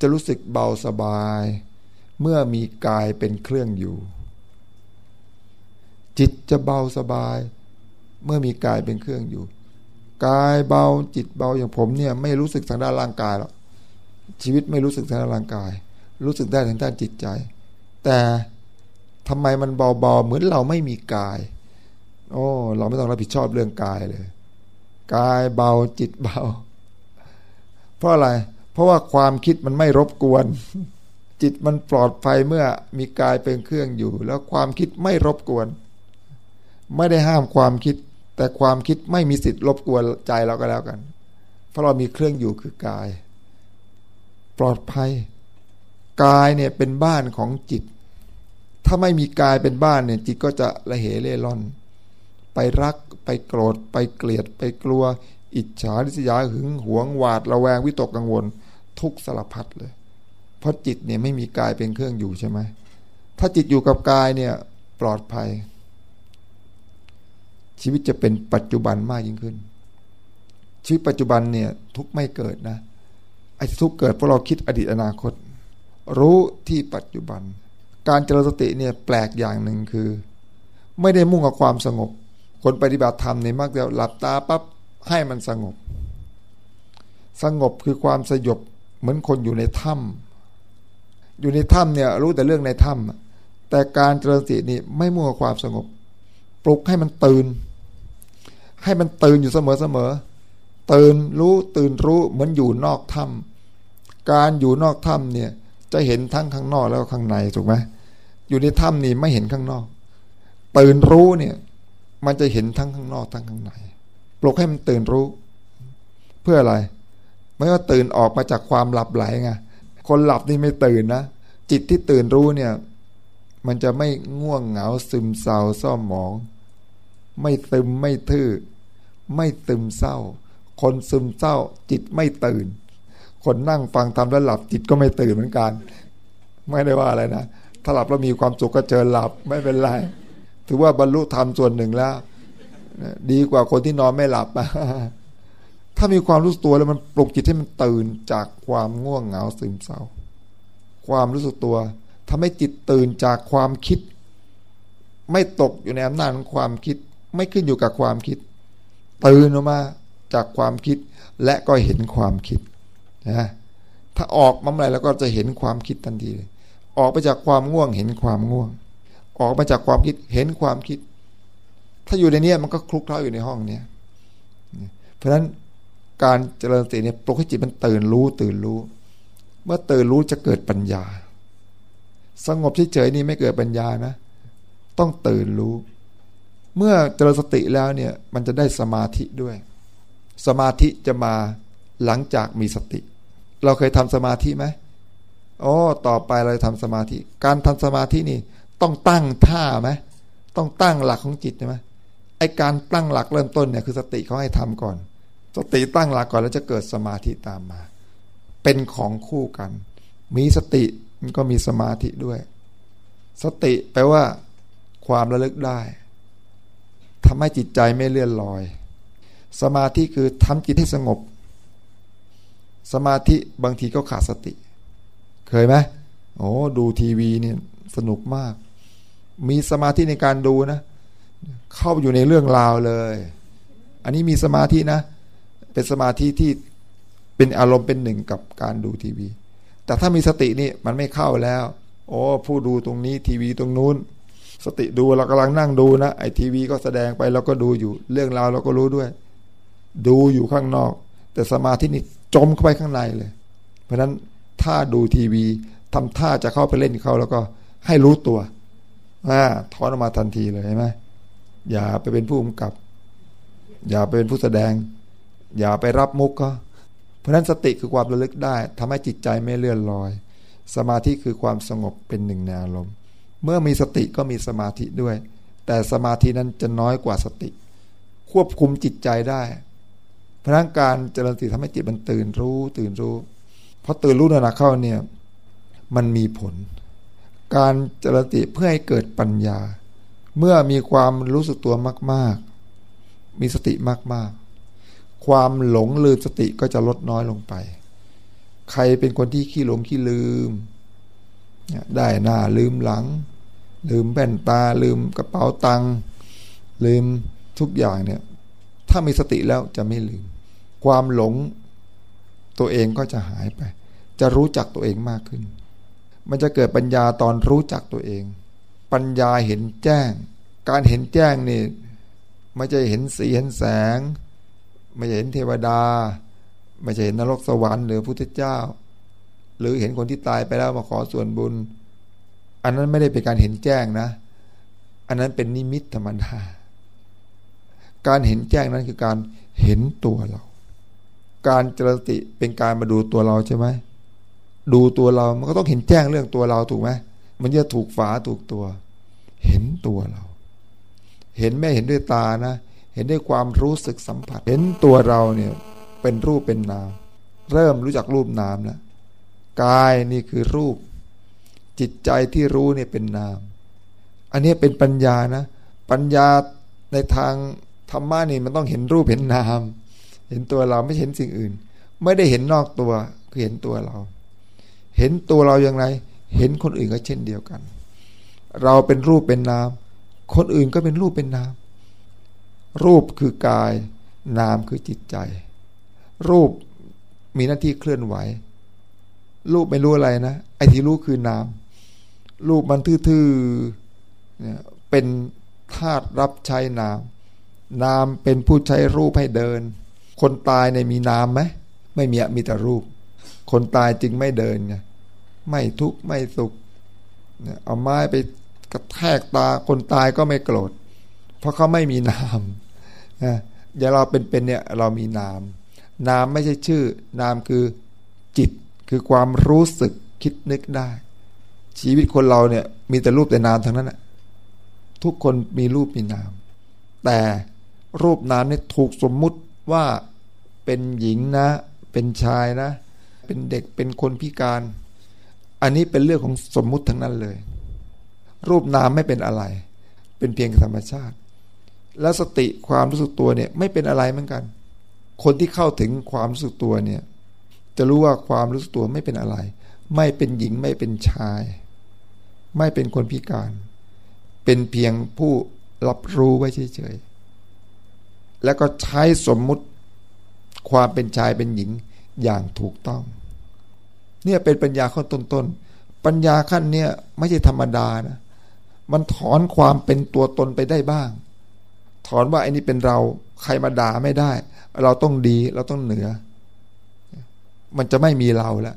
จะรู้สึกเบาสบาย เมื่อมีกายเป็นเครื่องอยู่ จิตจะเบาสบาย เมื่อมีกายเป็นเครื่องอยู่ กายเบาจิตเบาอย่างผมเนี่ยไม่รู้สึกทางด้านร่างกายหรอกชีวิตไม่รู้สึกทางด้านร่างกาย รู้สึกได้ทางด้านจิตใจ แต่ทำไมมันเบาๆเหมือนเราไม่มีกาย โอ้เราไม่ต้องรับผิดชอบเรื่องกายเลย กายเบาจิตเบา เพราะอะไร เพราะว่าความคิดมันไม่รบกวน จิตมันปลอดภัยเมื่อมีกายเป็นเครื่องอยู่ แล้วความคิดไม่รบกวน ไม่ได้ห้ามความคิด แต่ความคิดไม่มีสิทธิ์รบกวนใจเราก็แล้วกัน เพราะเรามีเครื่องอยู่คือกาย ปลอดภัย กายเนี่ยเป็นบ้านของจิต ถ้าไม่มีกายเป็นบ้านเนี่ยจิตก็จะละเหเล่ร่อน ไปรักไปโกรธ ไปเกลียดไปกลัว อิจฉาริษยาหึงหวงหวาดระแวงวิตกกังวล ทุกสารพัดเลย เพราะจิตเนี่ยไม่มีกายเป็นเครื่องอยู่ใช่ไหมถ้าจิตอยู่กับกายเนี่ยปลอดภัย ชีวิตจะเป็นปัจจุบันมากยิ่งขึ้น ชีวิตปัจจุบันเนี่ยทุกไม่เกิดนะไอ้ทุกเกิดเพราะเราคิดอดีตอนาคต รู้ที่ปัจจุบัน การเจริญสติเนี่ยแปลกอย่างหนึ่งคือ ไม่ได้มุ่งกับความสงบ คนปฏิบัติธรรมเนี่ยมักจะหลับตาปั๊บให้มันสงบ สงบคือความสยบเหมือนคนอยู่ในถ้ำ อยู่ในถ้ำเนี่ยรู้แต่เรื่องในถ้ำแต่การเจริญสตินี่ไม่มั่วความสงบ ปลุกให้มันตื่น ให้มันตื่นอยู่เสมอเสมอตื่นรู้ตื่นรู้เหมือนอยู่นอกถ้ำการอยู่นอกถ้ำเนี่ยจะเห็นทั้งข้างนอกแล้วข้างในถูกไหมอยู่ในถ้ำนี่ไม่เห็นข้างนอก ตื่นรู้เนี่ย มันจะเห็นทั้งข้างนอกทั้งข้างในปลุกให้มันตื่นรู้ เพื่ออะไร ไม่ว่าตื่นออกมาจากความหลับไหลไง คนหลับนี่ไม่ตื่นนะ จิตที่ตื่นรู้เนี่ย มันจะไม่ง่วงเหงาซึมเศร้าซ่อมหมอง ไม่ซึมไม่ทื่อ ไม่ซึมเศร้า คนซึมเศร้า จิตไม่ตื่น คนนั่งฟังทำแล้วหลับจิตก็ไม่ตื่นเหมือนกัน ไม่ได้ว่าอะไรนะถ้าหลับแล้วมีความสุขก็เจอหลับไม่เป็นไร ถือว่าบรรลุธรรมส่วนหนึ่งแล้ว ดีกว่าคนที่นอนไม่หลับ ถ้ามีความรู้สึกตัวแล้วมันปลุกจิตให้มันตื่นจากความง่วงเหงาซึมเศร้า ความรู้สึกตัวทำให้จิตตื่นจากความคิด ไม่ตกอยู่ในอำนาจของความคิด ไม่ขึ้นอยู่กับความคิด ตื่นออกมาจากความคิด และก็เห็นความคิดนะถ้าออกมาเมื่อไรแล้วก็จะเห็นความคิดทันทีเลยออกไปจากความง่วงเห็นความง่วง ออกมาจากความคิดเห็นความคิด ถ้าอยู่ในนี้มันก็คลุกเคล้าอยู่ในห้องเนี้ยเพราะฉะนั้น การเจริญสติเนี่ยปลุกให้จิตมันตื่นรู้ตื่นรู้ เมื่อตื่นรู้จะเกิดปัญญา สงบเฉยๆนี่ไม่เกิดปัญญานะ ต้องตื่นรู้ เมื่อเจริญสติแล้วเนี่ยมันจะได้สมาธิด้วย สมาธิจะมาหลังจากมีสติ เราเคยทำสมาธิไหมโอ้ต่อไปเราทำสมาธิ การทำสมาธินี่ต้องตั้งท่าไหมต้องตั้งหลักของจิตใช่ไหมไอการตั้งหลักเริ่มต้นเนี่ยคือสติเขาให้ทำก่อน สติตั้งหลักก่อนแล้วจะเกิดสมาธิตามมา เป็นของคู่กัน มีสติมันก็มีสมาธิด้วย สติแปลว่า ความระลึกได้ทำให้จิตใจไม่เลื่อนลอย สมาธิคือทำจิตให้สงบ สมาธิบางทีก็ขาดสติ เคยไหมโอ้ดูทีวีเนี่ยสนุกมาก มีสมาธิในการดูนะ เข้าอยู่ในเรื่องราวเลย อันนี้มีสมาธินะ เป็นสมาธิที่เป็นอารมณ์เป็นหนึ่งกับการดูทีวี แต่ถ้ามีสตินี่มันไม่เข้าแล้ว โอ้ผู้ดูตรงนี้ทีวีตรงนู้น สติดูเรากำลังนั่งดูนะไอทีวีก็แสดงไปเราก็ดูอยู่ เรื่องราวเราก็รู้ด้วย ดูอยู่ข้างนอก แต่สมาธินี่จมเข้าไปข้างในเลย เพราะฉะนั้นถ้าดูทีวีทำท่าจะเข้าไปเล่นเขาแล้วก็ให้รู้ตัวอ่าถอนออกมาทันทีเลยใช่ไหมอย่าไปเป็นผู้กำกับ อย่าไปเป็นผู้แสดง อย่าไปรับมุกก็ เพราะนั้นสติคือความระลึกได้ทำให้จิตใจไม่เลื่อนลอย สมาธิคือความสงบเป็นหนึ่งในอารมณ์ เมื่อมีสติก็มีสมาธิด้วย แต่สมาธินั้นจะน้อยกว่าสติ ควบคุมจิตใจได้พนักการเจริญสติทำให้จิตมันตื่นรู้ ตื่นรู้พอตื่นรู้นานเข้าเนี่ยมันมีผล การเจริญสติเพื่อให้เกิดปัญญา เมื่อมีความรู้สึกตัวมาก ๆ มีสติมาก ความหลงลืมสติก็จะลดน้อยลงไป ใครเป็นคนที่ขี้หลงขี้ลืม ได้หน้าลืมหลัง ลืมแว่นตาลืมกระเป๋าตังค์ลืมทุกอย่างเนี่ย ถ้ามีสติแล้วจะไม่ลืม ความหลงตัวเองก็จะหายไป จะรู้จักตัวเองมากขึ้น มันจะเกิดปัญญาตอนรู้จักตัวเอง ปัญญาเห็นแจ้ง การเห็นแจ้งนี่ไม่ใช่เห็นสีเห็นแสง ไม่เห็นเทวดา ไม่ใช่เห็นนรกสวรรค์หรือพุทธเจ้า หรือเห็นคนที่ตายไปแล้วมาขอส่วนบุญ อันนั้นไม่ได้เป็นการเห็นแจ้งนะ อันนั้นเป็นนิมิตธรรมดาการเห็นแจ้งนั้นคือการเห็นตัวเรา การเจริญสติเป็นการมาดูตัวเราใช่ไหมดูตัวเรา มันก็ต้องเห็นแจ้งเรื่องตัวเราถูกไหมมันจะถูกฝาถูกตัว เห็นตัวเรา เห็นไม่เห็นด้วยตานะ ห็นด้วยความรู้สึกสัมผัส เห็นตัวเราเนี่ยเป็นรูปเป็นนาม เริ่มรู้จักรูปนามแล้วกายนี่คือรูป จิตใจที่รู้เนี่ยเป็นนาม อันนี้เป็นปัญญานะ ปัญญาในทางธรรมะนี่มันต้องเห็นรูปเห็นนาม เห็นตัวเราไม่เห็นสิ่งอื่น ไม่ได้เห็นนอกตัวคือเห็นตัวเรา เห็นตัวเราอย่างไร เห็นคนอื่นก็เช่นเดียวกัน เราเป็นรูปเป็นนาม คนอื่นก็เป็นรูปเป็นนาม รูปคือกาย นามคือจิตใจ รูปมีหน้าที่เคลื่อนไหว รูปไม่รู้อะไรนะไอ้ที่รู้คือนาม รูปมันทื่อๆเนี่ยเป็นธาตุรับใช้นาม นามเป็นผู้ใช้รูปให้เดิน คนตายในมีนามไหมไม่มีมีแต่รูป คนตายจึงไม่เดินไงไม่ทุกข์ไม่สุขเอาไม้ไปกระแทกตาคนตายก็ไม่โกรธ เพราะเขาไม่มีนามนะอย่าเราเป็นๆเนี่ยเรามีนาม นามไม่ใช่ชื่อ นามคือจิตคือความรู้สึกคิดนึกได้ ชีวิตคนเราเนี่ย มีแต่รูปแต่นามทั้งนั้นแหะทุกคนมีรูปมีนาม แต่รูปนามนี่ถูกสมมุติว่าเป็นหญิงนะ เป็นชายนะ เป็นเด็กเป็นคนพิการ อันนี้เป็นเรื่องของสมมุติทั้งนั้นเลย รูปนามไม่เป็นอะไร เป็นเพียงธรรมชาติ และสติความรู้สึกตัวเนี่ยไม่เป็นอะไรเหมือนกัน คนที่เข้าถึงความรู้สึกตัวเนี่ยจะรู้ว่าความรู้สึกตัวไม่เป็นอะไร ไม่เป็นหญิงไม่เป็นชาย ไม่เป็นคนพิการ เป็นเพียงผู้รับรู้ไว้เฉยๆแล้วก็ใช้สมมุติความเป็นชายเป็นหญิงอย่างถูกต้อง เนี่ยเป็นปัญญาขั้นต้นๆปัญญาขั้นเนี่ยไม่ใช่ธรรมดานะมันถอนความเป็นตัวตนไปได้บ้าง ถอนว่าไอ้นี่เป็นเราใครมาด่าไม่ได้ เราต้องดีเราต้องเหนือ มันจะไม่มีเราแล้ว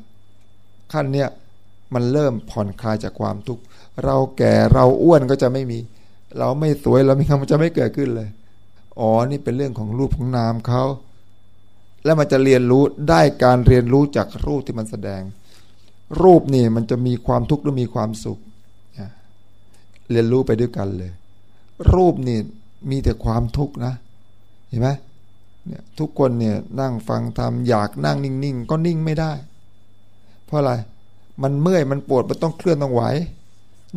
ขั้นเนี้ยมันเริ่มผ่อนคลายจากความทุกข์เราแก่เราอ้วนก็จะไม่มี เราไม่สวยเราไม่งามมันจะไม่เกิดขึ้นเลย อ๋อนี่เป็นเรื่องของรูปของนามเขาแล้วมันจะเรียนรู้ได้การเรียนรู้จากรูปที่มันแสดง รูปนี่มันจะมีความทุกข์หรือมีความสุข เรียนรู้ไปด้วยกันเลย รูปนี่ มีแต่ความทุกข์นะ เห็นไหมเนี่ยทุกคนเนี่ยนั่งฟังทำอยากนั่งนิ่งๆ ก็นิ่งไม่ได้ เพราะอะไรมันเมื่อยมันปวดมันต้องเคลื่อนต้องไหว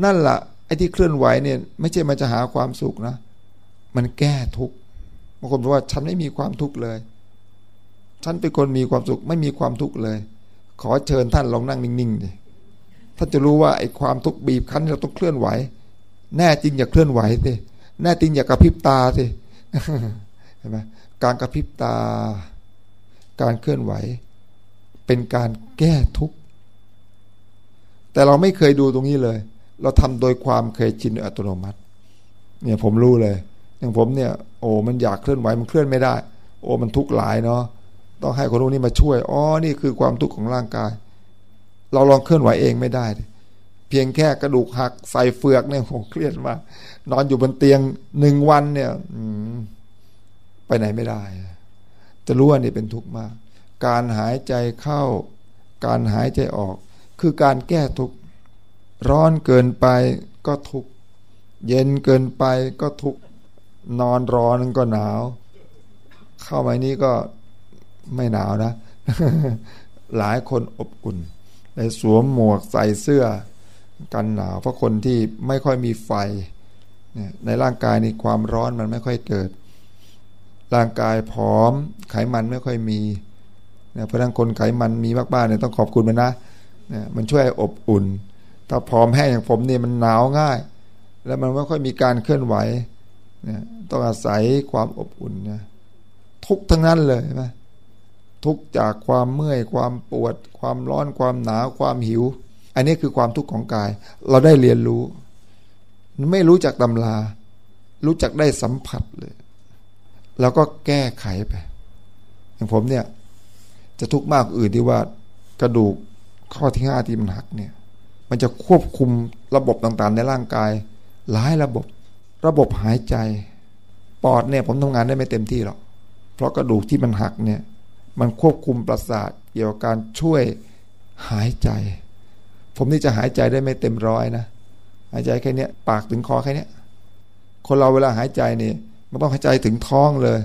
นั่นละ่ะไอ้ที่เคลื่อนไหวเนี่ยไม่ใช่มันจะหาความสุขนะ มันแก้ทุกข์บางคนบอกว่าฉันไม่มีความทุกข์เลย ฉันเป็นคนมีความสุขไม่มีความทุกข์เลย ขอเชิญท่านลองนั่งนิ่งๆดิท่านจะรู้ว่าไอ้ความทุกข์บีบคั้นเราต้องเคลื่อนไหว แน่จริงอย่าเคลื่อนไหวสิ แน่จริงอย่ากระพริบตาสิเห็นไหมการกระพริบตา การเคลื่อนไหว เป็นการแก้ทุกข์แต่เราไม่เคยดูตรงนี้เลย เราทำโดยความเคยชินอัตโนมัติ เนี่ยผมรู้เลย อย่างผมเนี่ย โอ้มันอยากเคลื่อนไหวมันเคลื่อนไม่ได้ โอ้มันทุกข์หลายเนาะต้องให้คนรู้นี้มาช่วยอ๋อนี่คือความทุกข์ของร่างกาย เราลองเคลื่อนไหวเองไม่ได้ เพียงแค่กระดูกหักใส่เฟือกเนี่ยโหเครียดมากนอนอยู่บนเตียงหนึ่งวันเนี่ยไปไหนไม่ได้ จะรู้ว่านี่เป็นทุกข์มาก การหายใจเข้า การหายใจออก คือการแก้ทุกข์ร้อนเกินไปก็ทุกเย็นเกินไปก็ทุกนอนร้อนก็หนาว เข้ามานี้ก็ไม่หนาวนะ หลายคนอบอุ่นในสวมหมวกใส่เสื้อ กันหนาว เพราะคนที่ไม่ค่อยมีไฟในร่างกายในความร้อนมันไม่ค่อยเกิด ร่างกายผอม ไขมันไม่ค่อยมีเพราะนั้นคนไขมันมีมากๆเนี่ยต้องขอบคุณมันนะมันช่วยอบอุ่น ถ้าผอมแห้งอย่างผมเนี่ยมันหนาวง่าย แล้วมันไม่ค่อยมีการเคลื่อนไหวเนี่ยต้องอาศัยความอบอุ่นนี่ยทุกทั้งนั้นเลยไหมทุกจากความเมื่อยความปวด ความร้อนความหนาวความหิว อันนี้คือความทุกข์ของกาย เราได้เรียนรู้ ไม่รู้จักตำรา รู้จักได้สัมผัสเลยแล้วก็แก้ไขไป อย่างผมเนี่ย จะทุกข์มากอื่นที่ว่ากระดูกข้อที่ห้าที่มันหักเนี่ย มันจะควบคุมระบบต่างๆ ในร่างกาย หลายระบบ ระบบหายใจ ปอดเนี่ย ผมทำงานได้ไม่เต็มที่หรอก เพราะกระดูกที่มันหักเนี่ย มันควบคุมประสาทเกี่ยวกับการช่วยหายใจ ผมนี่จะหายใจได้ไม่เต็มร้อยนะหายใจแค่นี้ปากถึงคอแค่นี้คนเราเวลาหายใจนี่มันต้องหายใจถึงท้องเลย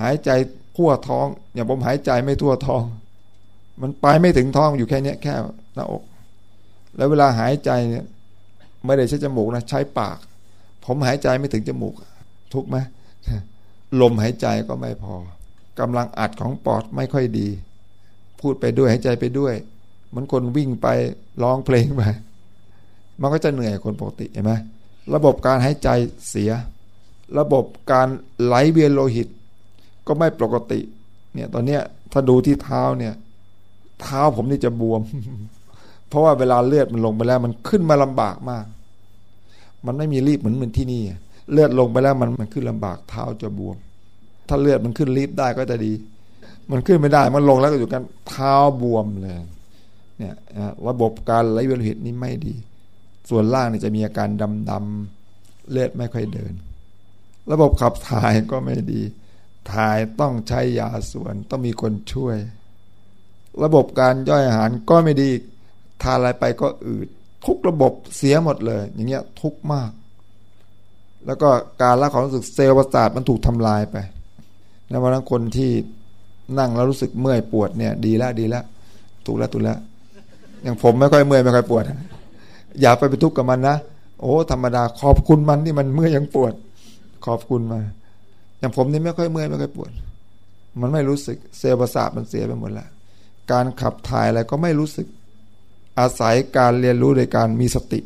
หายใจทั่วท้อง อย่างผมหายใจไม่ทั่วท้อง มันไปไม่ถึงท้องอยู่แค่นี้แค่หน้าอก แล้วเวลาหายใจเนี่ยไม่ได้ใช้จมูกนะใช้ปาก ผมหายใจไม่ถึงจมูก ทุกไหมลมหายใจก็ไม่พอกำลังอัดของปอดไม่ค่อยดี พูดไปด้วยหายใจไปด้วย มือนคนวิ่งไปร้องเพลงไปมันก็จะเหนื่อยคนปกติเห็นไหมระบบการหายใจเสีย ระบบการไหลเวียนโลหิต ก็ไม่ปกติเนี่ยตอนเนี้ยถ้าดูที่เท้าเนี่ย เท้าผมนี่จะบวม เพราะว่าเวลาเลือดมันลงไปแล้วมันขึ้นมาลำบากมาก มันไม่มีรีบเหมือนเหมือนที่นี่ เลือดลงไปแล้วมันมันขึ้นลำบากเท้าจะบวม ถ้าเลือดมันขึ้นรีบได้ก็จะดี มันขึ้นไม่ได้มันลงแล้วก็อยู่กันเท้าบวมเลย เนี่ยระบบการไหลเวียนโลหิตนี่ไม่ดี ส่วนล่างนี่จะมีอาการดำๆเลือดไม่ค่อยเดิน ระบบขับถ่ายก็ไม่ดี ถ่ายต้องใช้ยาส่วนต้องมีคนช่วย ระบบการย่อยอาหารก็ไม่ดีทานอะไรไปก็อืดทุกระบบเสียหมดเลย อย่างเงี้ยทุกมาก แล้วก็การละความรู้สึกเซลล์ประสาทมันถูกทำลายไปแล้วบางคนที่นั่งแล้วรู้สึกเมื่อยปวดเนี่ย ดีแล้วดีแล้วถูกแล้วถูกแล้ว อย่างผมไม่ค่อยเมื่อยไม่ค่อยปวด อย่าไปเป็นทุกข์กับมันนะโอ้ธรรมดาขอบคุณมันที่มันเมื่อยยังปวด ขอบคุณมา อย่างผมนี่ไม่ค่อยเมื่อยไม่ค่อยปวด มันไม่รู้สึกเซลล์ประสาทมันเสียไปหมดแล้วการขับถ่ายอะไรก็ไม่รู้สึก อาศัยการเรียนรู้โดยการมีสติ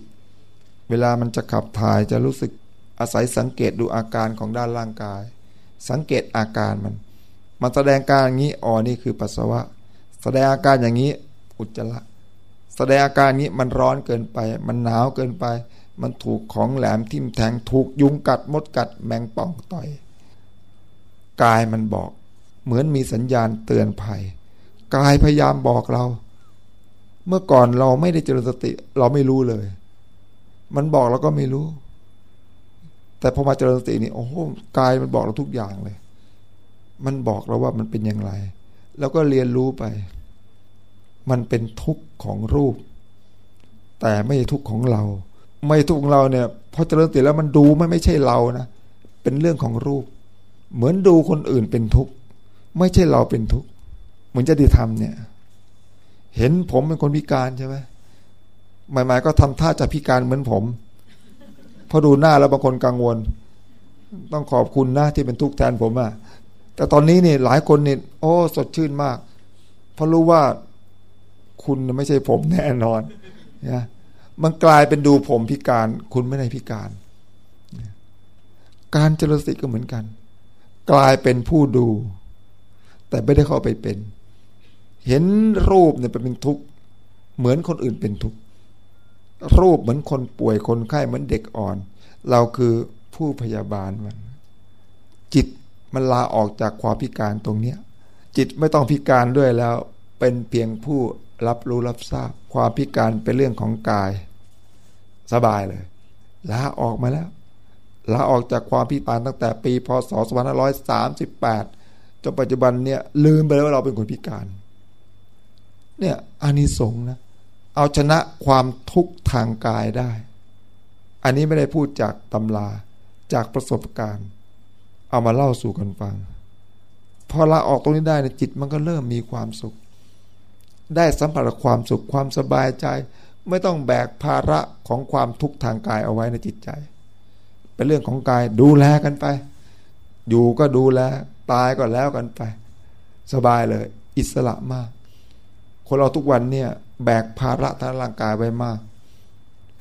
เวลามันจะขับถ่ายจะรู้สึกอาศัยสังเกตดูอาการของด้านร่างกาย สังเกตอาการมัน มันแสดงการอย่างนี้อ๋อนี่คือปัสสาวะ แสดงอาการอย่างนี้อุจจาระ แสดงอาการนี้มันร้อนเกินไป มันหนาวเกินไป มันถูกของแหลมทิ่มแทงถูกยุงกัดมดกัดแมงป่องต่อย กายมันบอก เหมือนมีสัญญาณเตือนภัย กายพยายามบอกเรา เมื่อก่อนเราไม่ได้เจริญสติ เราไม่รู้เลย มันบอกเราก็ไม่รู้ แต่พอมาเจริญสตินี่โอ้โหกายมันบอกเราทุกอย่างเลย มันบอกเราว่ามันเป็นอย่างไร แล้วก็เรียนรู้ไป มันเป็นทุกข์ของรูป แต่ไม่ใช่ทุกข์ของเรา ไม่ทุกข์ของเราเนี่ยพอเจริญสติแล้วมันดูไม่ไม่ใช่เรานะเป็นเรื่องของรูป เหมือนดูคนอื่นเป็นทุกข์ไม่ใช่เราเป็นทุกข์เหมือนจะดีทำเนี่ย เห็นผมเป็นคนพิการใช่ไหมหมายๆก็ทำท่าจะพิการเหมือนผมพอดูหน้าแล้วบางคนกังวล ต้องขอบคุณนะที่เป็นทุกข์แทนผมอะแต่ตอนนี้เนี่ยหลายคนเนี่ยโอ้ สดชื่นมาก เพราะรู้ว่า คุณไม่ใช่ผมแน่นอนนะมันกลายเป็นดูผมพิการ คุณไม่ได้พิการ การเจริญสติก็เหมือนกัน กลายเป็นผู้ดู แต่ไม่ได้เข้าไปเป็น เห็นรูปเนี่ยเป็นทุกข์เหมือนคนอื่นเป็นทุกข์รูปเหมือนคนป่วยคนไข้เหมือนเด็กอ่อน เราคือผู้พยาบาลมัน จิตมันลาออกจากความพิการตรงเนี้ยจิตไม่ต้องพิการด้วยแล้ว เป็นเพียงผู้ รับรู้รับทราบ ความพิการเป็นเรื่องของกาย สบายเลยลาออกมาแล้วลาออกจากความพิการตั้งแต่ปี พศ 2538จนปัจจุบันเนี่ยลืมไปแล้วว่าเราเป็นคนพิการ เนี่ยอานิสงส์นะเอาชนะความทุกข์ทางกายได้ อันนี้ไม่ได้พูดจากตำราจากประสบการณ์ เอามาเล่าสู่กันฟัง พอลาออกตรงนี้ได้นจิตมันก็เริ่มมีความสุข ได้สัมผัสความสุขความสบายใจ ไม่ต้องแบกภาระของความทุกข์ทางกายเอาไว้ในจิตใจ เป็นเรื่องของกายดูแลกันไป อยู่ก็ดูแล ตายก็แล้วกันไป สบายเลย อิสระมาก คนเราทุกวันเนี่ยแบกภาระทางร่างกายไว้มาก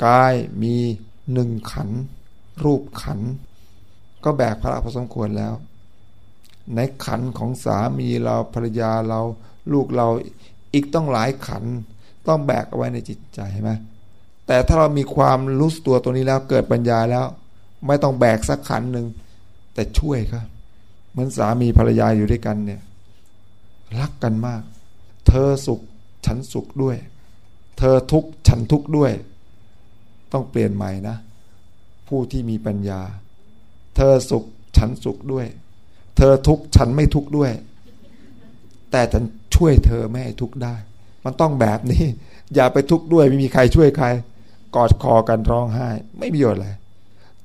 กายมีหนึ่งขัน รูปขัน ก็แบกภาระพอสมควรแล้ว ในขันของสามีเราภรรยาเราลูกเรา อีกต้องหลายขันต้องแบกเอาไว้ในจิตใจใช่ไหมแต่ถ้าเรามีความรู้ตัวตัวนี้แล้วเกิดปัญญาแล้ว ไม่ต้องแบกสักขันหนึ่งแต่ช่วยครับเหมือนสามีภรรยาอยู่ด้วยกันเนี่ย รักกันมาก เธอสุขฉันสุขด้วย เธอทุกข์ฉันทุกข์ด้วย ต้องเปลี่ยนใหม่นะ ผู้ที่มีปัญญา เธอสุขฉันสุขด้วย เธอทุกข์ฉันไม่ทุกข์ด้วย แต่ฉัน ช่วยเธอไม่ให้ทุกข์ได้ มันต้องแบบนี้ อย่าไปทุกข์ด้วยไม่มีใครช่วยใคร กอดคอกันร้องไห้ ไม่มีประโยชน์เลย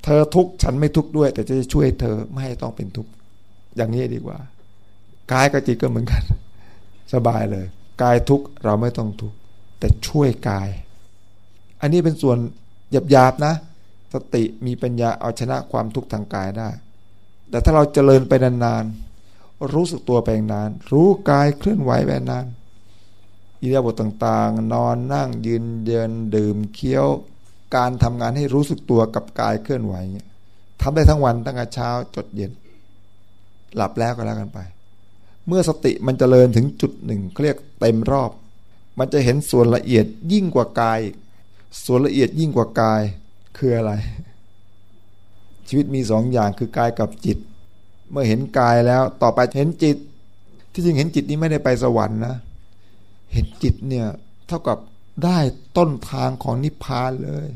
เธอทุกข์ฉันไม่ทุกข์ด้วย แต่จะช่วยเธอไม่ให้ต้องเป็นทุกข์อย่างนี้ดีกว่ากายกับจิตก็เหมือนกัน สบายเลย กายทุกข์เราไม่ต้องทุกข์แต่ช่วยกาย อันนี้เป็นส่วนหยาบๆนะ สติมีปัญญาเอาชนะความทุกข์ทางกายได้ แต่ถ้าเราเจริญไปนานๆ รู้สึกตัวไปนาน รู้กายเคลื่อนไหวไปนานอิริยาบถต่างๆ นอนนั่งยืนเดินดื่มเคี้ยว การทำงานให้รู้สึกตัวกับกายเคลื่อนไหวเงี้ยทำได้ทั้งวันตั้งแต่เช้าจดเย็น หลับแล้วก็แล้วกันไป เมื่อสติมันจเจริญถึงจุดหนึ่งเขาเรียกเต็มรอบ มันจะเห็นส่วนละเอียดยิ่งกว่ากาย ส่วนละเอียดยิ่งกว่ากายคืออะไร ชีวิตมีสองอย่างคือกายกับจิต เมื่อเห็นกายแล้ว ต่อไปเห็นจิต ที่จริงเห็นจิตนี้ไม่ได้ไปสวรรค์นะ เห็นจิตเนี่ยเท่ากับได้ต้นทางของนิพพานเลย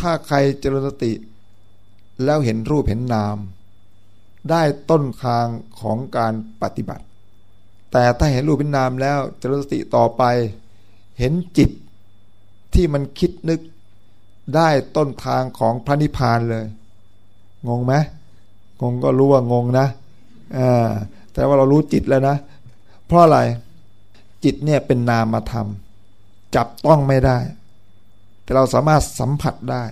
ถ้าใครเจริญสติ แล้วเห็นรูปเห็นนาม ได้ต้นทางของการปฏิบัติ แต่ถ้าเห็นรูปเห็นนามแล้วเจริญสติต่อไป เห็นจิตที่มันคิดนึกได้ต้นทางของพระนิพพานเลย งงไหม งงก็รู้ว่างงนะอ่าแต่ว่าเรารู้จิตแล้วนะ เพราะอะไรจิตเนี่ยเป็นนามธรรมจับต้องไม่ได้ แต่เราสามารถสัมผัสได้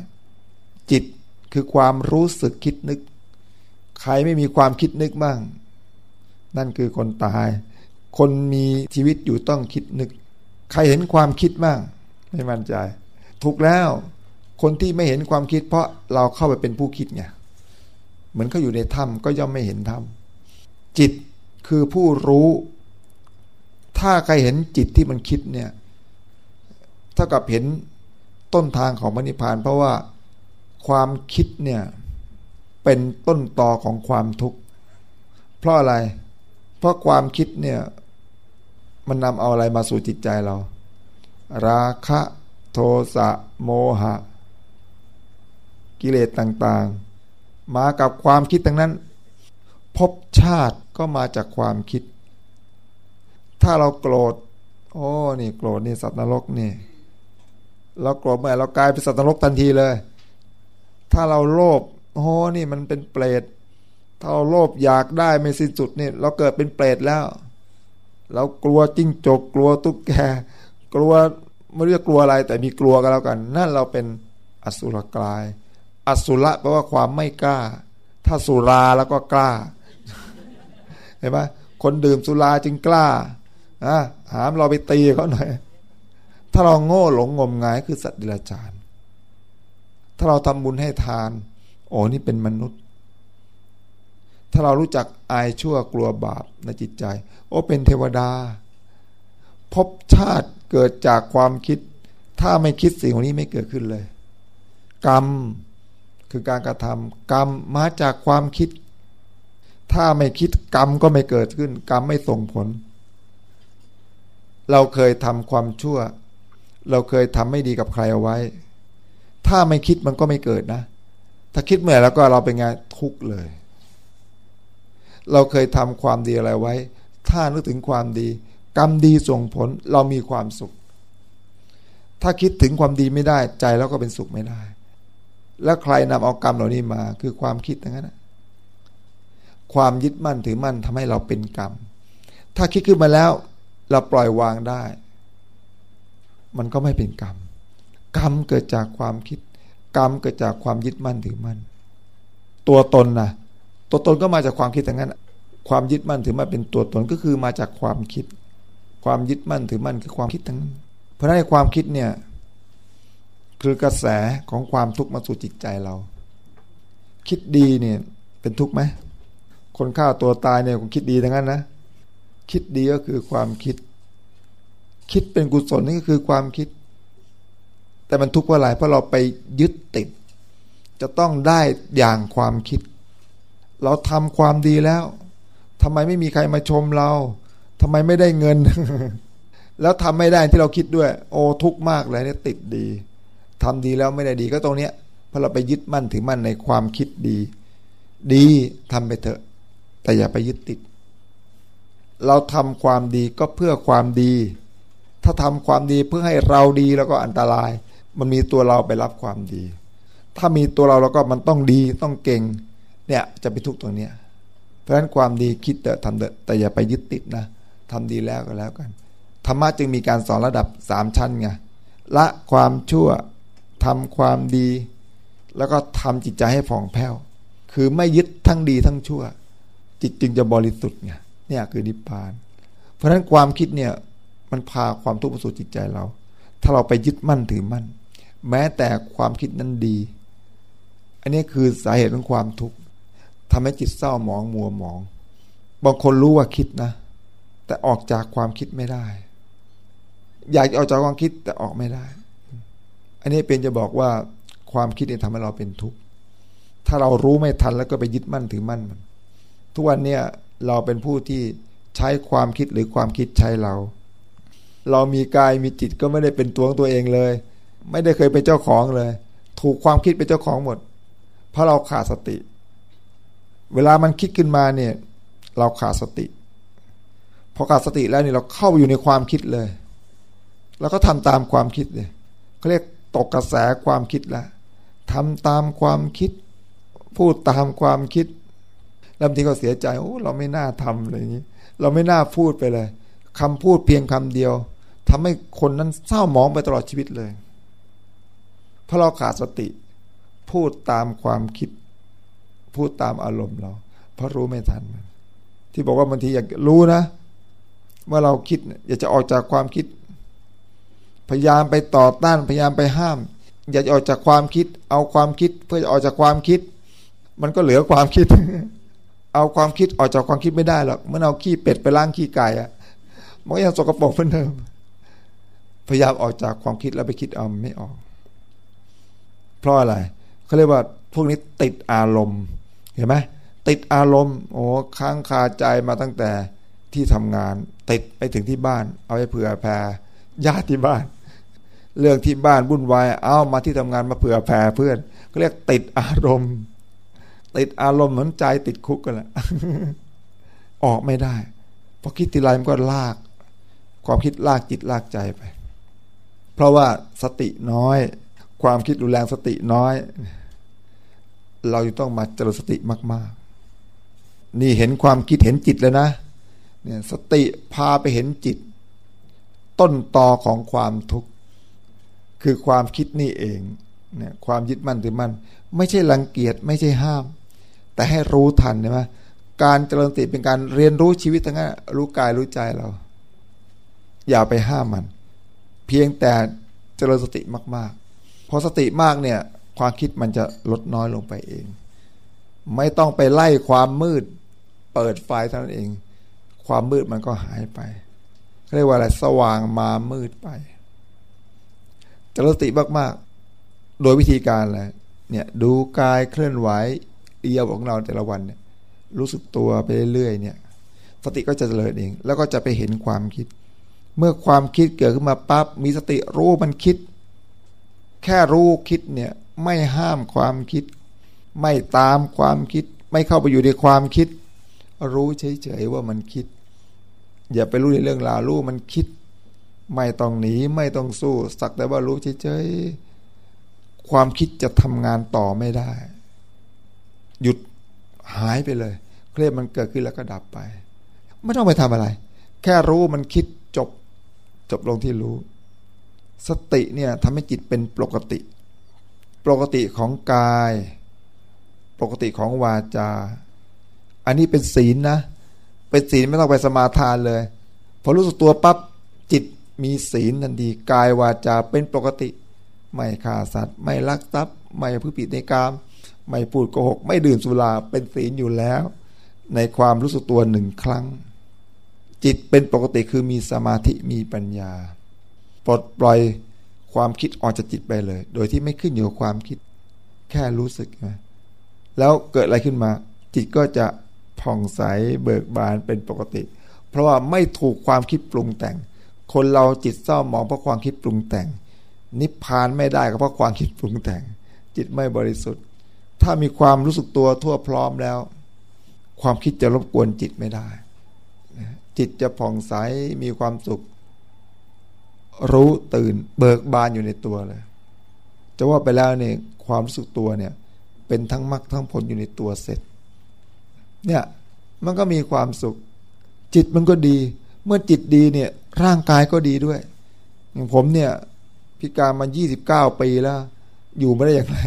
จิตคือความรู้สึกคิดนึก ใครไม่มีความคิดนึกบ้าง นั่นคือคนตาย คนมีชีวิตอยู่ต้องคิดนึก ใครเห็นความคิดบ้างไม่มั่นใจ ถูกแล้ว คนที่ไม่เห็นความคิด เพราะเราเข้าไปเป็นผู้คิดไง เหมือนเขาอยู่ในถ้ำก็ย่อมไม่เห็นถ้ำจิตคือผู้รู้ ถ้าใครเห็นจิตที่มันคิดเนี่ยเท่ากับเห็นต้นทางของมรรคาน เพราะว่าความคิดเนี่ยเป็นต้นตอของความทุกข์เพราะอะไร เพราะความคิดเนี่ยมันนำเอาอะไรมาสู่จิตใจเรา ราคะ โทสะโมหะ กิเลสต่าง ๆ มากับความคิดทั้งนั้น พบชาติก็มาจากความคิด ถ้าเราโกรธโอ้นี่โกรธนี่สัตว์นรกนี่เราโกรธเมื่อเรากลายเป็นสัตว์นรกทันทีเลย ถ้าเราโลภโอ้นี่มันเป็นเปรตถ้าเราโลภอยากได้ไม่สิ้นสุดนี่เราเกิดเป็นเปรตแล้ว เรากลัวจิ้งจกกลัวตุ๊กแก กลัวไม่รู้จะกลัวอะไรแต่มีกลัวกันแล้วกัน นั่นเราเป็นอสุรกาย อสุระแปลว่าความไม่กล้า ถ้าสุราแล้วก็กล้า เห็นไหมคนดื่มสุราจึงกล้าอะหามเราไปตีเขาหน่อย ถ้าเราโง่หลงงมงายคือสัตว์ดิลจารถ้าเราทำบุญให้ทาน โอ้นี่เป็นมนุษย์ ถ้าเรารู้จักอายชั่วกลัวบาปในจิตใจ โอ้เป็นเทวดา พบชาติเกิดจากความคิด ถ้าไม่คิดสิ่งนี้ไม่เกิดขึ้นเลย กรรม คือการกระทำกรรมมาจากความคิด ถ้าไม่คิดกรรมก็ไม่เกิดขึ้น กรรมไม่ส่งผล เราเคยทำความชั่ว เราเคยทำไม่ดีกับใครเอาไว้ ถ้าไม่คิดมันก็ไม่เกิดนะ ถ้าคิดเมื่อแล้วก็เราเป็นไงทุกข์เลย เราเคยทำความดีอะไรไว้ ถ้านึกถึงความดี กรรมดีส่งผลเรามีความสุข ถ้าคิดถึงความดีไม่ได้ใจเราก็เป็นสุขไม่ได้ แล้วใครนำเอากรรมเหล่านี้มา คือความคิดทั้งนั้นความยึดมั่นถือมั่นทำให้เราเป็นกรรม ถ้าคิดขึ้นมาแล้ว เราปล่อยวางได้ มันก็ไม่เป็นกรรม กรรมเกิดจากความคิด กรรมเกิดจากความยึดมั่นถือมั่น ตัวตนนะตัวตนก็มาจากความคิดทั้งนั้น ความยึดมั่นถือมั่นเป็นตัวตนก็คือมาจากความคิด ความยึดมั่นถือมั่นคือความคิดทั้งนั้น เพราะฉะนั้นความคิดเนี่ย คือกระแสของความทุกข์มาสู่จิตใจเรา คิดดีเนี่ยเป็นทุกข์ไหมคนฆ่าตัวตายเนี่ยคงคิดดีทั้งนั้นนะ คิดดีก็คือความคิด คิดเป็นกุศลนี่ก็คือความคิด แต่มันทุกข์เพราะอะไรเพราะเราไปยึดติด จะต้องได้อย่างความคิด เราทำความดีแล้วทำไมไม่มีใครมาชมเราทำไมไม่ได้เงิน แล้วทำไม่ได้ที่เราคิดด้วย โอ้ทุกข์มากเลยเนี่ยติดดี ทำดีแล้วไม่ได้ดีก็ตรงเนี้ยเพราะเราไปยึดมั่นถือมั่นในความคิดดี ดีทำไปเถอะ แต่อย่าไปยึดติด เราทำความดีก็เพื่อความดี ถ้าทำความดีเพื่อให้เราดีแล้วก็อันตราย มันมีตัวเราไปรับความดี ถ้ามีตัวเราแล้วก็มันต้องดีต้องเก่ง เนี่ยจะไปทุกตัวเนี้ยเพราะฉะนั้นความดีคิดเถอะทำเถอะแต่อย่าไปยึดติดนะทำดีแล้วก็แล้วกันธรรมะจึงมีการสอนระดับสามชั้นไงละความชั่ว ทำความดี แล้วก็ทำจิตใจให้ผ่องแผ้ว คือไม่ยึดทั้งดีทั้งชั่ว จิตจึงจะบริสุทธิ์ไงเนี่ยคือนิพพาน เพราะฉะนั้นความคิดเนี่ยมันพาความทุกข์มาสู่จิตใจเรา ถ้าเราไปยึดมั่นถือมั่น แม้แต่ความคิดนั้นดี อันนี้คือสาเหตุของความทุกข์ทำให้จิตเศร้าหมองมัวหมอง บางคนรู้ว่าคิดนะ แต่ออกจากความคิดไม่ได้ อยากจะออกจากความคิดแต่ออกไม่ได้ อันนี้เป็นจะบอกว่าความคิดเนี่ยทำให้เราเป็นทุกข์ถ้าเรารู้ไม่ทันแล้วก็ไปยึดมั่นถือมั่นมัน ทุกวันเนี่ยเราเป็นผู้ที่ใช้ความคิดหรือความคิดใช้เรา เรามีกายมีจิตก็ไม่ได้เป็นตัวของตัวเองเลย ไม่ได้เคยเป็นเจ้าของเลย ถูกความคิดเป็นเจ้าของหมด เพราะเราขาดสติ เวลามันคิดขึ้นมาเนี่ย เราขาดสติพอขาดสติแล้วนี่เราเข้าไปอยู่ในความคิดเลย แล้วก็ทำตามความคิดเลยเขาเรียก ตกกระแสความคิดแล้วทำตามความคิด พูดตามความคิดแล้วบางทีก็เสียใจโอ้เราไม่น่าทำอะไรอย่างนี้ เราไม่น่าพูดไปเลยคำพูดเพียงคำเดียวทำให้คนนั้นเศร้าหมองไปตลอดชีวิตเลย เพราะเราขาดสติ พูดตามความคิด พูดตามอารมณ์เรา เพราะรู้ไม่ทันที่บอกว่าบางทีอยากรู้นะว่าเราคิดอยากจะออกจากความคิด พยายามไปต่อต้านพยายามไปห้าม อยากออกจากความคิด เอาความคิดเพื่อจะออกจากความคิด มันก็เหลือความคิด เอาความคิดออกจากความคิดไม่ได้หรอกเมื่อเอาขี้เป็ดไปล้างขี้ไก่อะมันก็ยังสกปรกเหมือนเดิมพยายามออกจากความคิดแล้วไปคิดเอาไม่ออก เพราะอะไรเขาเรียกว่าพวกนี้ติดอารมณ์ เห็นไหมติดอารมณ์โอ้ค้างคาใจมาตั้งแต่ที่ทำงาน ติดไปถึงที่บ้าน เอาไปเผื่อแผ่ญาติที่บ้าน เรื่องที่บ้านวุ่นวายเอามาที่ทำงานมาเผื่อแผ่เพื่อนก็เรียกติดอารมณ์ ติดอารมณ์เหมือนใจติดคุกกันแหละออกไม่ได้พอคิดทีไรมันก็ลาก ความคิดลากจิตลากใจไป เพราะว่าสติน้อย ความคิดรุนแรงสติน้อย เราต้องมาเจริญสติมาก ๆ นี่เห็นความคิดเห็นจิตแล้วนะเนี่ยสติพาไปเห็นจิต ต้นตอของความทุกข์ คือความคิดนี่เองเนี่ยความยึดมั่นถือมั่นไม่ใช่รังเกียจไม่ใช่ห้าม แต่ให้รู้ทันใช่ไหมการเจริญสติเป็นการเรียนรู้ชีวิตทั้งนั้นรู้กายรู้ใจเรา อย่าไปห้ามมัน เพียงแต่เจริญสติมากๆพอสติมากเนี่ย ความคิดมันจะลดน้อยลงไปเอง ไม่ต้องไปไล่ความมืด เปิดไฟเท่านั้นเอง ความมืดมันก็หายไปเรียกว่าอะไรสว่างมามืดไป จริญสติมากๆ โดยวิธีการอะไรเนี่ยดูกายเคลื่อนไหวเอียวของเราแต่ละวันเนี่ยรู้สึกตัวไปเรื่อยๆเนี่ย สติก็จะเจริญเอง แล้วก็จะไปเห็นความคิด เมื่อความคิดเกิดขึ้นมาปั๊บมีสติรู้มันคิด แค่รู้คิดเนี่ยไม่ห้ามความคิด ไม่ตามความคิด ไม่เข้าไปอยู่ในความคิด รู้เฉยๆว่ามันคิด อย่าไปรู้ในเรื่องราวรู้มันคิด ไม่ต้องหนีไม่ต้องสู้ สักแต่ว่ารู้เฉยๆความคิดจะทำงานต่อไม่ได้ หยุดหายไปเลยเครียดมันเกิดขึ้นแล้วก็ดับไป ไม่ต้องไปทำอะไร แค่รู้มันคิดจบ จบลงที่รู้ สติเนี่ยทำให้จิตเป็นปกติ ปกติของกาย ปกติของวาจา อันนี้เป็นศีลนะ เป็นศีลไม่ต้องไปสมาทานเลย พอรู้สึกตัวปั๊บจิต มีศีลทันทีกายวาจาเป็นปกติ ไม่ฆ่าสัตว์ ไม่ลักทรัพย์ ไม่พูดผิดในกาม ไม่พูดโกหก ไม่ดื่มสุราเป็นศีลอยู่แล้ว ในความรู้สึกตัวหนึ่งครั้ง จิตเป็นปกติคือมีสมาธิมีปัญญา ปลดปล่อยความคิดออกจากจิตไปเลย โดยที่ไม่ขึ้นอยู่กับความคิด แค่รู้สึกนะแล้วเกิดอะไรขึ้นมา จิตก็จะผ่องใสเบิกบานเป็นปกติ เพราะว่าไม่ถูกความคิดปรุงแต่ง คนเราจิตเศร้าหมองเพราะความคิดปรุงแต่ง นิพพานไม่ได้ก็เพราะความคิดปรุงแต่ง จิตไม่บริสุทธิ์ ถ้ามีความรู้สึกตัวทั่วพร้อมแล้ว ความคิดจะรบกวนจิตไม่ได้ จิตจะผ่องใสมีความสุข รู้ตื่นเบิกบานอยู่ในตัวเลยจะว่าไปแล้วเนี่ยความรู้สึกตัวเนี่ย เป็นทั้งมรรคทั้งผลอยู่ในตัวเสร็จ เนี่ยมันก็มีความสุข จิตมันก็ดี เมื่อจิตดีเนี่ย ร่างกายก็ดีด้วย อย่างผมเนี่ย พิการมายี่สิบเก้าปีแล้ว อยู่ไม่ได้อย่างไร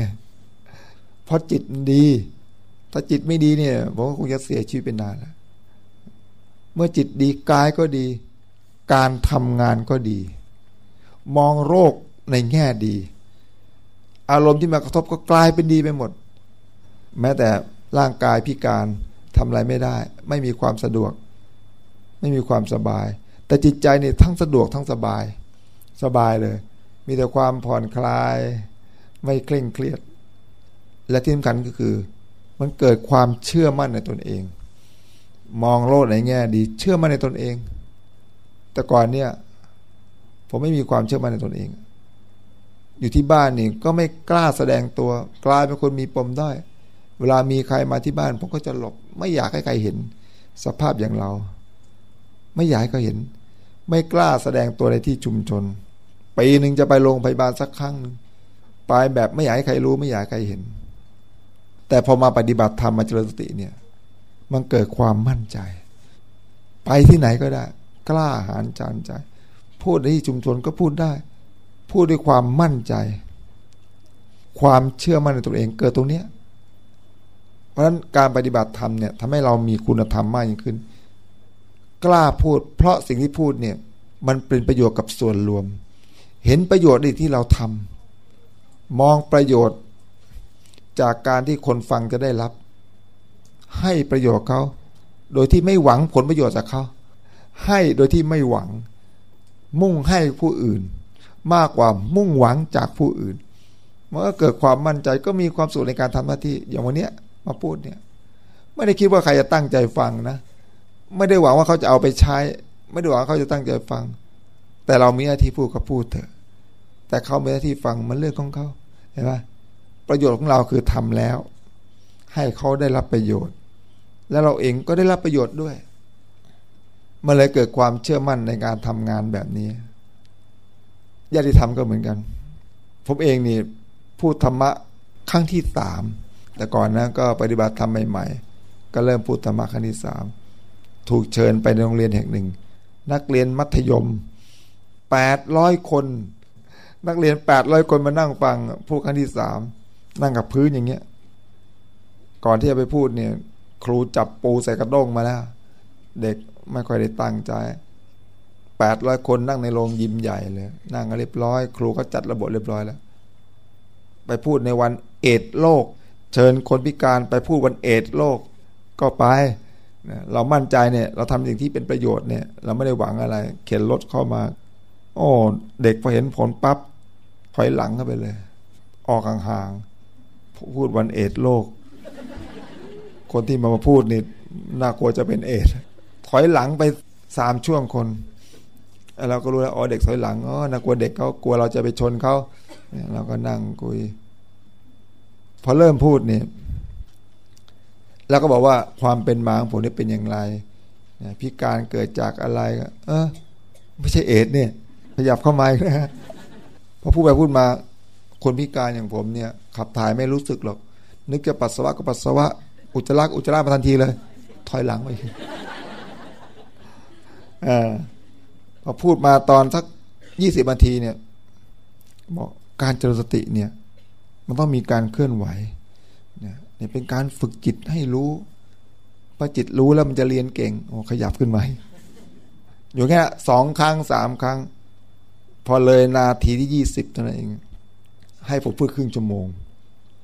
เพราะจิตดี ถ้าจิตไม่ดีเนี่ย ผมก็คงจะเสียชีวิตเป็นนานแล้วเมื่อจิตดีกายก็ดี การทำงานก็ดี มองโรคในแง่ดี อารมณ์ที่มากระทบก็กลายเป็นดีไปหมด แม้แต่ร่างกายพิการทำอะไรไม่ได้ ไม่มีความสะดวก ไม่มีความสบาย แต่จิตใจเนี่ยทั้งสะดวกทั้งสบาย สบายเลย มีแต่ความผ่อนคลาย ไม่เคร่งเครียด และที่สำคัญก็คือ มันเกิดความเชื่อมั่นในตนเอง มองโลกในแง่ดี เชื่อมั่นในตนเอง แต่ก่อนเนี่ย ผมไม่มีความเชื่อมั่นในตนเอง อยู่ที่บ้านนี่ก็ไม่กล้าแสดงตัว กลายเป็นคนมีปมได้เวลามีใครมาที่บ้าน ผมก็จะหลบ ไม่อยากให้ใครเห็น สภาพอย่างเรา ไม่อยากให้เขาเห็น ไม่กล้าแสดงตัวในที่ชุมชน ปีหนึ่งจะไปโรงพยาบาลสักครั้งหนึ่งไปแบบไม่อยากให้ใครรู้ไม่อยากให้ใครเห็น แต่พอมาปฏิบัติธรรมมาเจริญสติเนี่ย มันเกิดความมั่นใจ ไปที่ไหนก็ได้ กล้าหาญจานใจ พูดในที่ชุมชนก็พูดได้ พูดด้วยความมั่นใจ ความเชื่อมั่นในตัวเองเกิดตรงเนี้ยเพราะฉะนั้นการปฏิบัติธรรมเนี่ยทำให้เรามีคุณธรรมมากยิ่งขึ้น กล้าพูด เพราะสิ่งที่พูดเนี่ย มันเป็นประโยชน์กับส่วนรวม เห็นประโยชน์ในที่เราทำมองประโยชน์จากการที่คนฟังจะได้รับ ให้ประโยชน์เขา โดยที่ไม่หวังผลประโยชน์จากเขา ให้โดยที่ไม่หวัง มุ่งให้ผู้อื่น มากกว่ามุ่งหวังจากผู้อื่นเมื่อเกิดความมั่นใจก็มีความสุขในการทำหน้าที่อย่างวันนี้มาพูดเนี่ย ไม่ได้คิดว่าใครจะตั้งใจฟังนะ ไม่ได้หวังว่าเขาจะเอาไปใช้ ไม่ได้หวังเขาจะตั้งใจฟัง แต่เรามีหน้าที่พูดก็พูดเถอะ แต่เขามีหน้าที่ฟังมันเรื่องของเขาเห็นไหมประโยชน์ของเราคือทำแล้ว ให้เขาได้รับประโยชน์ แล้วเราเองก็ได้รับประโยชน์ด้วยมันเลยเกิดความเชื่อมั่นในการทำงานแบบนี้ญาติธรรมก็เหมือนกัน ผมเองนี่พูดธรรมะครั้งที่สามแต่ก่อนนะก็ปฏิบัติธรรมใหม่ ๆ ก็เริ่มพูดธรรมะครั้งที่สาม ถูกเชิญไปในโรงเรียนแห่งหนึ่ง นักเรียนมัธยมแปดร้อยคน นักเรียนแปดร้อยคนมานั่งฟังพูดครั้งที่สามนั่งกับพื้นอย่างเงี้ย ก่อนที่จะไปพูดเนี่ย ครูจับปูใส่กระด้งมาแล้วเด็กไม่ค่อยได้ตั้งใจแปดร้อยคนนั่งในโรงยิมใหญ่เลย นั่งเรียบร้อย ครูก็จัดระบบเรียบร้อยแล้ว ไปพูดในวันเอดโลก เชิญคนพิการไปพูดวันเอดโลก ก็ไป เรามั่นใจเนี่ยเราทำสิ่งที่เป็นประโยชน์เนี่ย เราไม่ได้หวังอะไร เข็นรถเข้ามา โอ้เด็กพอเห็นผลปับ๊บถอยหลังเข้าไปเลย ออกห่างๆพูดวันเอดโลก คนที่มามาพูดนี่น่ากลัวจะเป็นเอดถอยหลังไปสามช่วงคนเราก็รู้แล้วอ๋อเด็กถอยหลังอ๋อน่ากลัวเด็กเขากลัวเราจะไปชนเขาเราก็นั่งคุย พอเริ่มพูดเนี่ย แล้วก็บอกว่าความเป็นมาของผมนี่เป็นอย่างไรพิการเกิดจากอะไร เออ ไม่ใช่เอดเนี่ย ขยับเข้ามานะพอพูดไปพูดมา คนพิการอย่างผมเนี่ย ขับถ่ายไม่รู้สึกหรอก นึกจะปัสสาวะก็ปัสสาวะ อุจจาระอุจจาระมาทันทีเลย ถอยหลังไปอพอพูดมาตอนสักยี่สิบนาทีเนี่ยบอกการเจริญสติเนี่ย มันต้องมีการเคลื่อนไหว เนี่ยเป็นการฝึกจิตให้รู้พอจิตรู้แล้วมันจะเรียนเก่งโอ้ขยับขึ้นมาอยู่แค่สองครั้งสามครั้ง พอเลยนาทีที่ยี่สิบเท่านั้นเอง ให้ผมพูดครึ่งชั่วโมง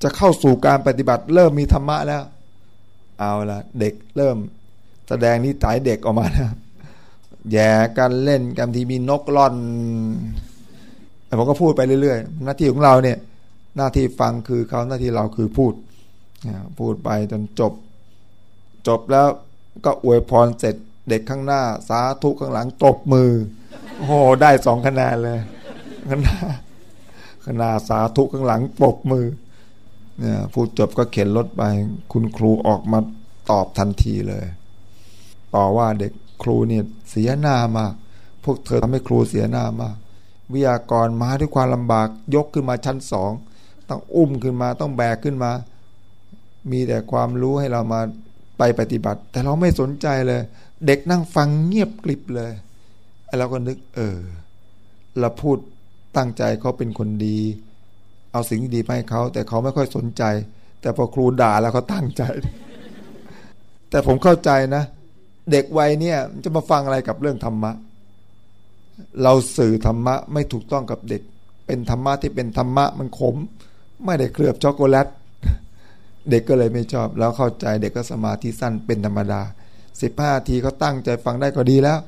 จะเข้าสู่การปฏิบัติเริ่มมีธรรมะแล้ว เอาละเด็กเริ่ม แสดงนิสัยเด็กออกมาแล้วแย่กันเล่นกันทีมีนกล่อนผมก็พูดไปเรื่อยๆ หน้าที่ของเราเนี่ย หน้าที่ฟังคือเขาหน้าที่เราคือพูด พูดไปจนจบ จบแล้วก็อวยพรเสร็จเด็กข้างหน้า สาธุข้างหลังตบมือ โอ้โหได้สองคะแนนเลยข้างหน้าข้างหน้าสาธุข้างหลังปบมือเนี่ยพูดจบก็เข็นรถไป คุณครูออกมาตอบทันทีเลย ต่อว่าเด็กครูเนี่ยเสียหน้ามาก พวกเธอทำให้ครูเสียหน้ามากวิทยากรมาด้วยความลำบากยกขึ้นมาชั้นสอง ต้องอุ้มขึ้นมาต้องแบกขึ้นมา มีแต่ความรู้ให้เรามาไปปฏิบัติ แต่เราไม่สนใจเลย เด็กนั่งฟังเงียบกริบเลยเราก็นึก เออเราพูดตั้งใจเขาเป็นคนดี เอาสิ่งดีไปให้เขาแต่เขาไม่ค่อยสนใจ แต่พอครูด่าแล้วเขาตั้งใจ แต่ผมเข้าใจนะ เด็กวัยเนี่ยจะมาฟังอะไรกับเรื่องธรรมะ เราสื่อธรรมะไม่ถูกต้องกับเด็ก เป็นธรรมะที่เป็นธรรมะมันขม ไม่ได้เคลือบช็อกโกแลต เด็กก็เลยไม่ชอบ แล้วเข้าใจเด็กก็สมาธิสั้นเป็นธรรมดาสิบห้าทีเขาตั้งใจฟังได้ก็ดีแล้ว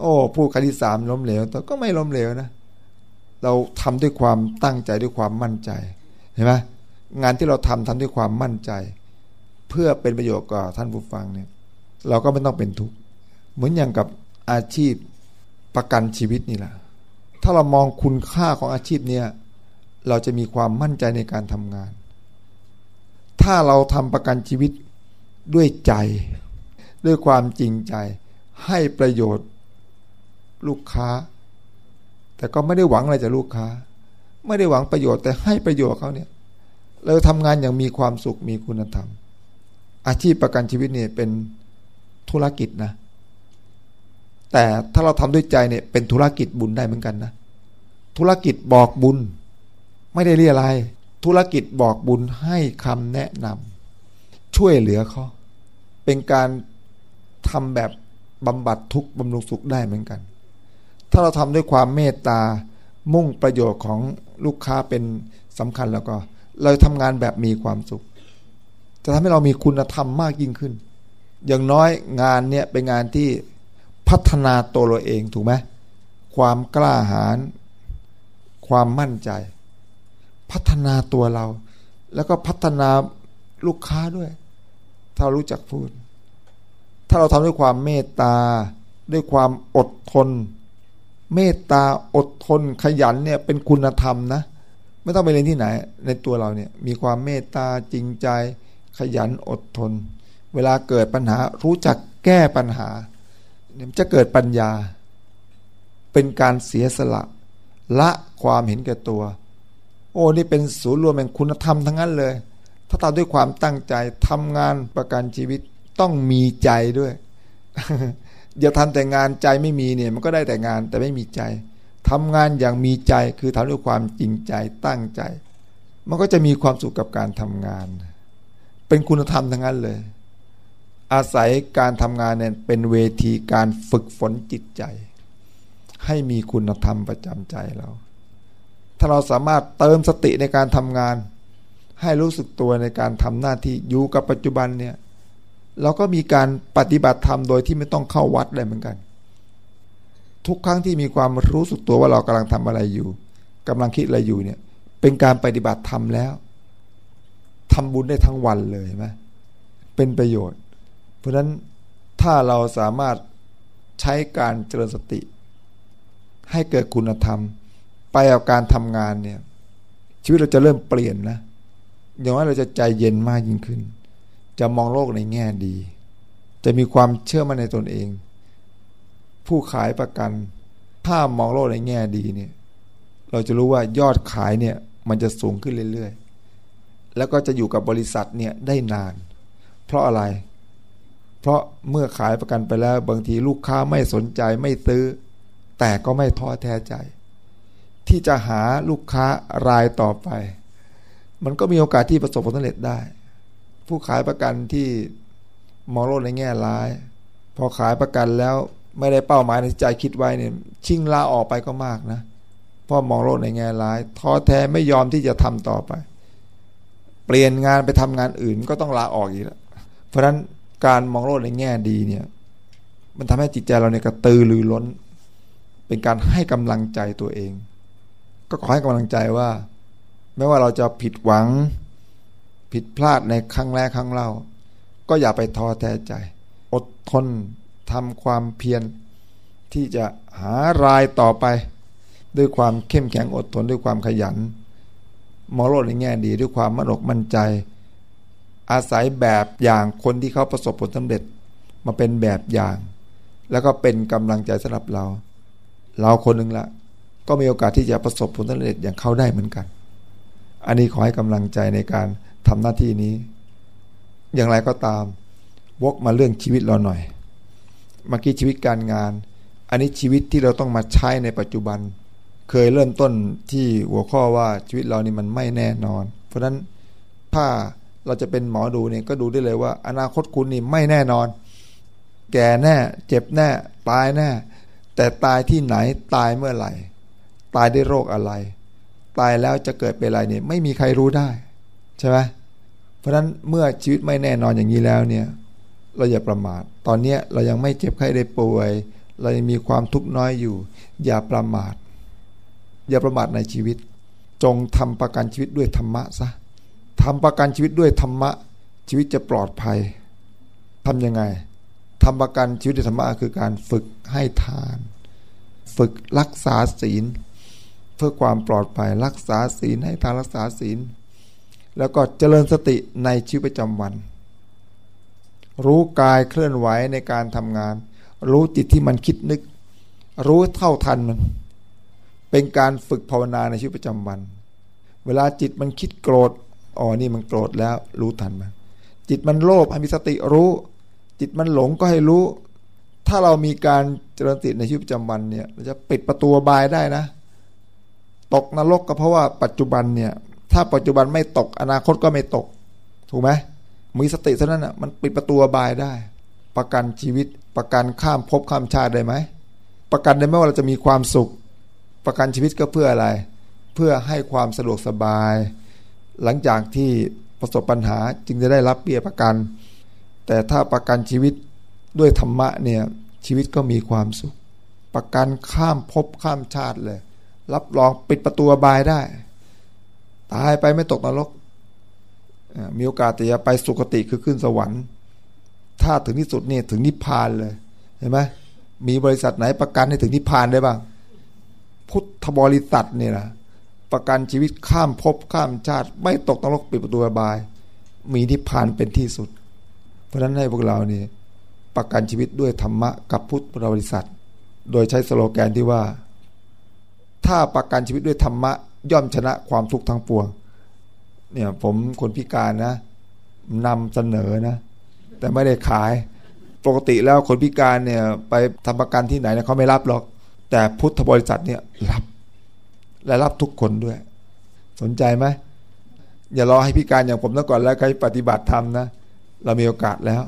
โอ้ผู้คที่สามล้มเหลวแต่ก็ไม่ล้มเหลวนะเราทำด้วยความตั้งใจด้วยความมั่นใจเห็นไหมงานที่เราทำทำด้วยความมั่นใจ เพื่อเป็นประโยชน์กับท่านผู้ฟังเนี่ย เราก็ไม่ต้องเป็นทุกข์เหมือนอย่างกับอาชีพประกันชีวิตนี่แหละถ้าเรามองคุณค่าของอาชีพเนี่ย เราจะมีความมั่นใจในการทำงาน ถ้าเราทำประกันชีวิตด้วยใจ ด้วยความจริงใจ ให้ประโยชน์ลูกค้า แต่ก็ไม่ได้หวังอะไรจากลูกค้า ไม่ได้หวังประโยชน์แต่ให้ประโยชน์เขาเนี่ย เราทำงานอย่างมีความสุขมีคุณธรรม อาชีพประกันชีวิตเนี่ยเป็นธุรกิจนะ แต่ถ้าเราทำด้วยใจเนี่ยเป็นธุรกิจบุญได้เหมือนกันนะ ธุรกิจบอกบุญ ไม่ได้เรียอะไร ธุรกิจบอกบุญให้คำแนะนำช่วยเหลือเขาเป็นการทำแบบบำบัดทุกบำรุงสุขได้เหมือนกัน ถ้าเราทำด้วยความเมตตามุ่งประโยชน์ของลูกค้าเป็นสำคัญแล้วก็ เราทำงานแบบมีความสุข จะทำให้เรามีคุณธรรมมากยิ่งขึ้น อย่างน้อยงานเนี่ยเป็นงานที่พัฒนาตัวเราเองถูกไหมความกล้าหาญความมั่นใจ พัฒนาตัวเรา แล้วก็พัฒนาลูกค้าด้วย ถ้ารู้จักพูด ถ้าเราทำด้วยความเมตตา ด้วยความอดทน เมตตาอดทนขยันเนี่ยเป็นคุณธรรมนะ ไม่ต้องไปเรียนที่ไหน ในตัวเราเนี่ยมีความเมตตาจริงใจ ขยันอดทน เวลาเกิดปัญหารู้จักแก้ปัญหาเนี่ยจะเกิดปัญญา เป็นการเสียสละ ละความเห็นแก่ตัว โอ้นี่เป็นศูนย์รวมแห่งคุณธรรมทั้งนั้นเลย ถ้าทำด้วยความตั้งใจทำงานประกันชีวิตต้องมีใจด้วยอย่าทำแต่งานใจไม่มีเนี่ย มันก็ได้แต่งานแต่ไม่มีใจทำงานอย่างมีใจคือทำด้วยความจริงใจตั้งใจ มันก็จะมีความสุขกับการทำงาน เป็นคุณธรรมทั้งนั้นเลย อาศัยการทำงานเนี่ยเป็นเวทีการฝึกฝนจิตใจ ให้มีคุณธรรมประจำใจเรา ถ้าเราสามารถเติมสติในการทำงาน ให้รู้สึกตัวในการทำหน้าที่อยู่กับปัจจุบันเนี่ยเราก็มีการปฏิบัติธรรมโดยที่ไม่ต้องเข้าวัดได้เหมือนกัน ทุกครั้งที่มีความรู้สึกตัวว่าเรากำลังทำอะไรอยู่กำลังคิดอะไรอยู่เนี่ย เป็นการปฏิบัติธรรมแล้วทำบุญได้ทั้งวันเลยไหมเป็นประโยชน์ เพราะฉะนั้นถ้าเราสามารถใช้การเจริญสติ ให้เกิดคุณธรรม ไปกับการทำงานเนี่ย ชีวิตเราจะเริ่มเปลี่ยนนะอย่างว่าเราจะใจเย็นมากยิ่งขึ้น จะมองโลกในแง่ดี จะมีความเชื่อมั่นในตนเอง ผู้ขายประกัน ถ้ามองโลกในแง่ดีเนี่ย เราจะรู้ว่ายอดขายเนี่ย มันจะสูงขึ้นเรื่อยๆ แล้วก็จะอยู่กับบริษัทเนี่ยได้นาน เพราะอะไร เพราะเมื่อขายประกันไปแล้ว บางทีลูกค้าไม่สนใจไม่ซื้อ แต่ก็ไม่ท้อแท้ใจ ที่จะหาลูกค้ารายต่อไป มันก็มีโอกาสที่ประสบผลสำเร็จได้ ผู้ขายประกันที่มองโลกในแง่ร้าย พอขายประกันแล้วไม่ได้เป้าหมายในใจคิดไว้เนี่ยชิงลาออกไปก็มากนะเพราะมองโลกในแง่ร้ายท้อแท้ไม่ยอมที่จะทำต่อไป เปลี่ยนงานไปทำงานอื่นก็ต้องลาออกอีกแล้วเพราะฉะนั้นการมองโลกในแง่ดีเนี่ย มันทำให้จิตใจเราเนี่ยกระตือรือร้น เป็นการให้กำลังใจตัวเอง ก็ขอให้กำลังใจว่า ไม่ว่าเราจะผิดหวัง ผิดพลาดในครั้งแรกครั้งเล่า ก็อย่าไปท้อแท้ใจ อดทนทำความเพียรที่จะหารายต่อไป ด้วยความเข้มแข็งอดทนด้วยความขยัน มองโลกในแง่ดีด้วยความมั่นอกมั่นใจ อาศัยแบบอย่างคนที่เขาประสบผลสำเร็จมาเป็นแบบอย่าง แล้วก็เป็นกำลังใจสำหรับเรา เราคนหนึ่งละ ก็มีโอกาสที่จะประสบผลสำเร็จอย่างเขาได้เหมือนกัน อันนี้ขอให้กำลังใจในการทำหน้าที่นี้ อย่างไรก็ตาม วกมาเรื่องชีวิตเราหน่อย เมื่อกี้ชีวิตการงาน อันนี้ชีวิตที่เราต้องมาใช้ในปัจจุบัน เคยเริ่มต้นที่หัวข้อว่าชีวิตเรานี่มันไม่แน่นอน เพราะฉะนั้นถ้าเราจะเป็นหมอดูเนี่ยก็ดูได้เลยว่า อนาคตคุณนี่ไม่แน่นอน แก่แน่ เจ็บแน่ ตายแน่ แต่ตายที่ไหนตายเมื่อไหร่ ตายด้วยโรคอะไร ตายแล้วจะเกิดเป็นอะไรเนี่ยไม่มีใครรู้ได้ใช่ไหมเพราะฉะนั้นเมื่อชีวิตไม่แน่นอนอย่างนี้แล้วเนี่ยเราอย่าประมาท ตอนนี้เรายังไม่เจ็บไข้ได้ป่วย เรายังมีความทุกข์น้อยอยู่ อย่าประมาท อย่าประมาทในชีวิต จงทำประกันชีวิตด้วยธรรมะซะททำประกันชีวิตด้วยธรรมะ ชีวิตจะปลอดภัยทำยังไงทำประกันชีวิตด้วยธรรมะคือการฝึกให้ทาน ฝึกรักษาศีล เพื่อความปลอดภัยรักษาศีลให้ทานรักษาศีล แล้วก็เจริญสติในชีวิตประจำวัน รู้กายเคลื่อนไหวในการทำงาน รู้จิตที่มันคิดนึก รู้เท่าทันมัน เป็นการฝึกภาวนาในชีวิตประจำวัน เวลาจิตมันคิดโกรธอ๋อนี่มันโกรธแล้วรู้ทันมันจิตมันโลภให้มีสติรู้ จิตมันหลงก็ให้รู้ ถ้าเรามีการเจริญสติในชีวิตประจำวันเนี่ยเราจะปิดประตูบายได้นะ ตกนรกก็เพราะว่าปัจจุบันเนี่ย ถ้าปัจจุบันไม่ตกอนาคตก็ไม่ตก ถูกไหมมีสติเท่านั้นอะมันปิดประตูบายได้ ประกันชีวิตประกันข้ามภพข้ามชาติได้ไหมประกันได้ไหมว่าเราจะมีความสุข ประกันชีวิตก็เพื่ออะไร เพื่อให้ความสะดวกสบาย หลังจากที่ประสบปัญหาจึงจะได้รับเบี้ยประกัน แต่ถ้าประกันชีวิตด้วยธรรมะเนี่ยชีวิตก็มีความสุข ประกันข้ามภพข้ามชาติเลย รับรองปิดประตูบายได้ ตายไปไม่ตกนรกมีโอกาสแต่จะไปสุคติคือขึ้นสวรรค์ ถ้าถึงที่สุดนี่ถึงนิพพานเลย เห็นไหมมีบริษัทไหนประกันให้ถึงนิพพานได้บ้าง พุทธบริษัทนี่นะประกันชีวิตข้ามภพข้ามชาติ ไม่ตกนรกปิดประตูบาย มีนิพพานเป็นที่สุด เพราะฉะนั้นให้พวกเรานี่ประกันชีวิตด้วยธรรมะกับพุทธบริษัท โดยใช้สโลแกนที่ว่า ถ้าประกันชีวิตด้วยธรรมะ ย่อมชนะความทุกข์ทั้งปวง เนี่ยผมคนพิการนะนำเสนอนะ แต่ไม่ได้ขาย ปกติแล้วคนพิการเนี่ย ไปทำประกันที่ไหนเนี่ยเขาไม่รับหรอก แต่พุทธบริษัทเนี่ยรับ และรับทุกคนด้วย สนใจไหมอย่ารอให้พิการอย่างผมซะก่อนแล้วใครปฏิบัติธรรมนะ เรามีโอกาสแล้ว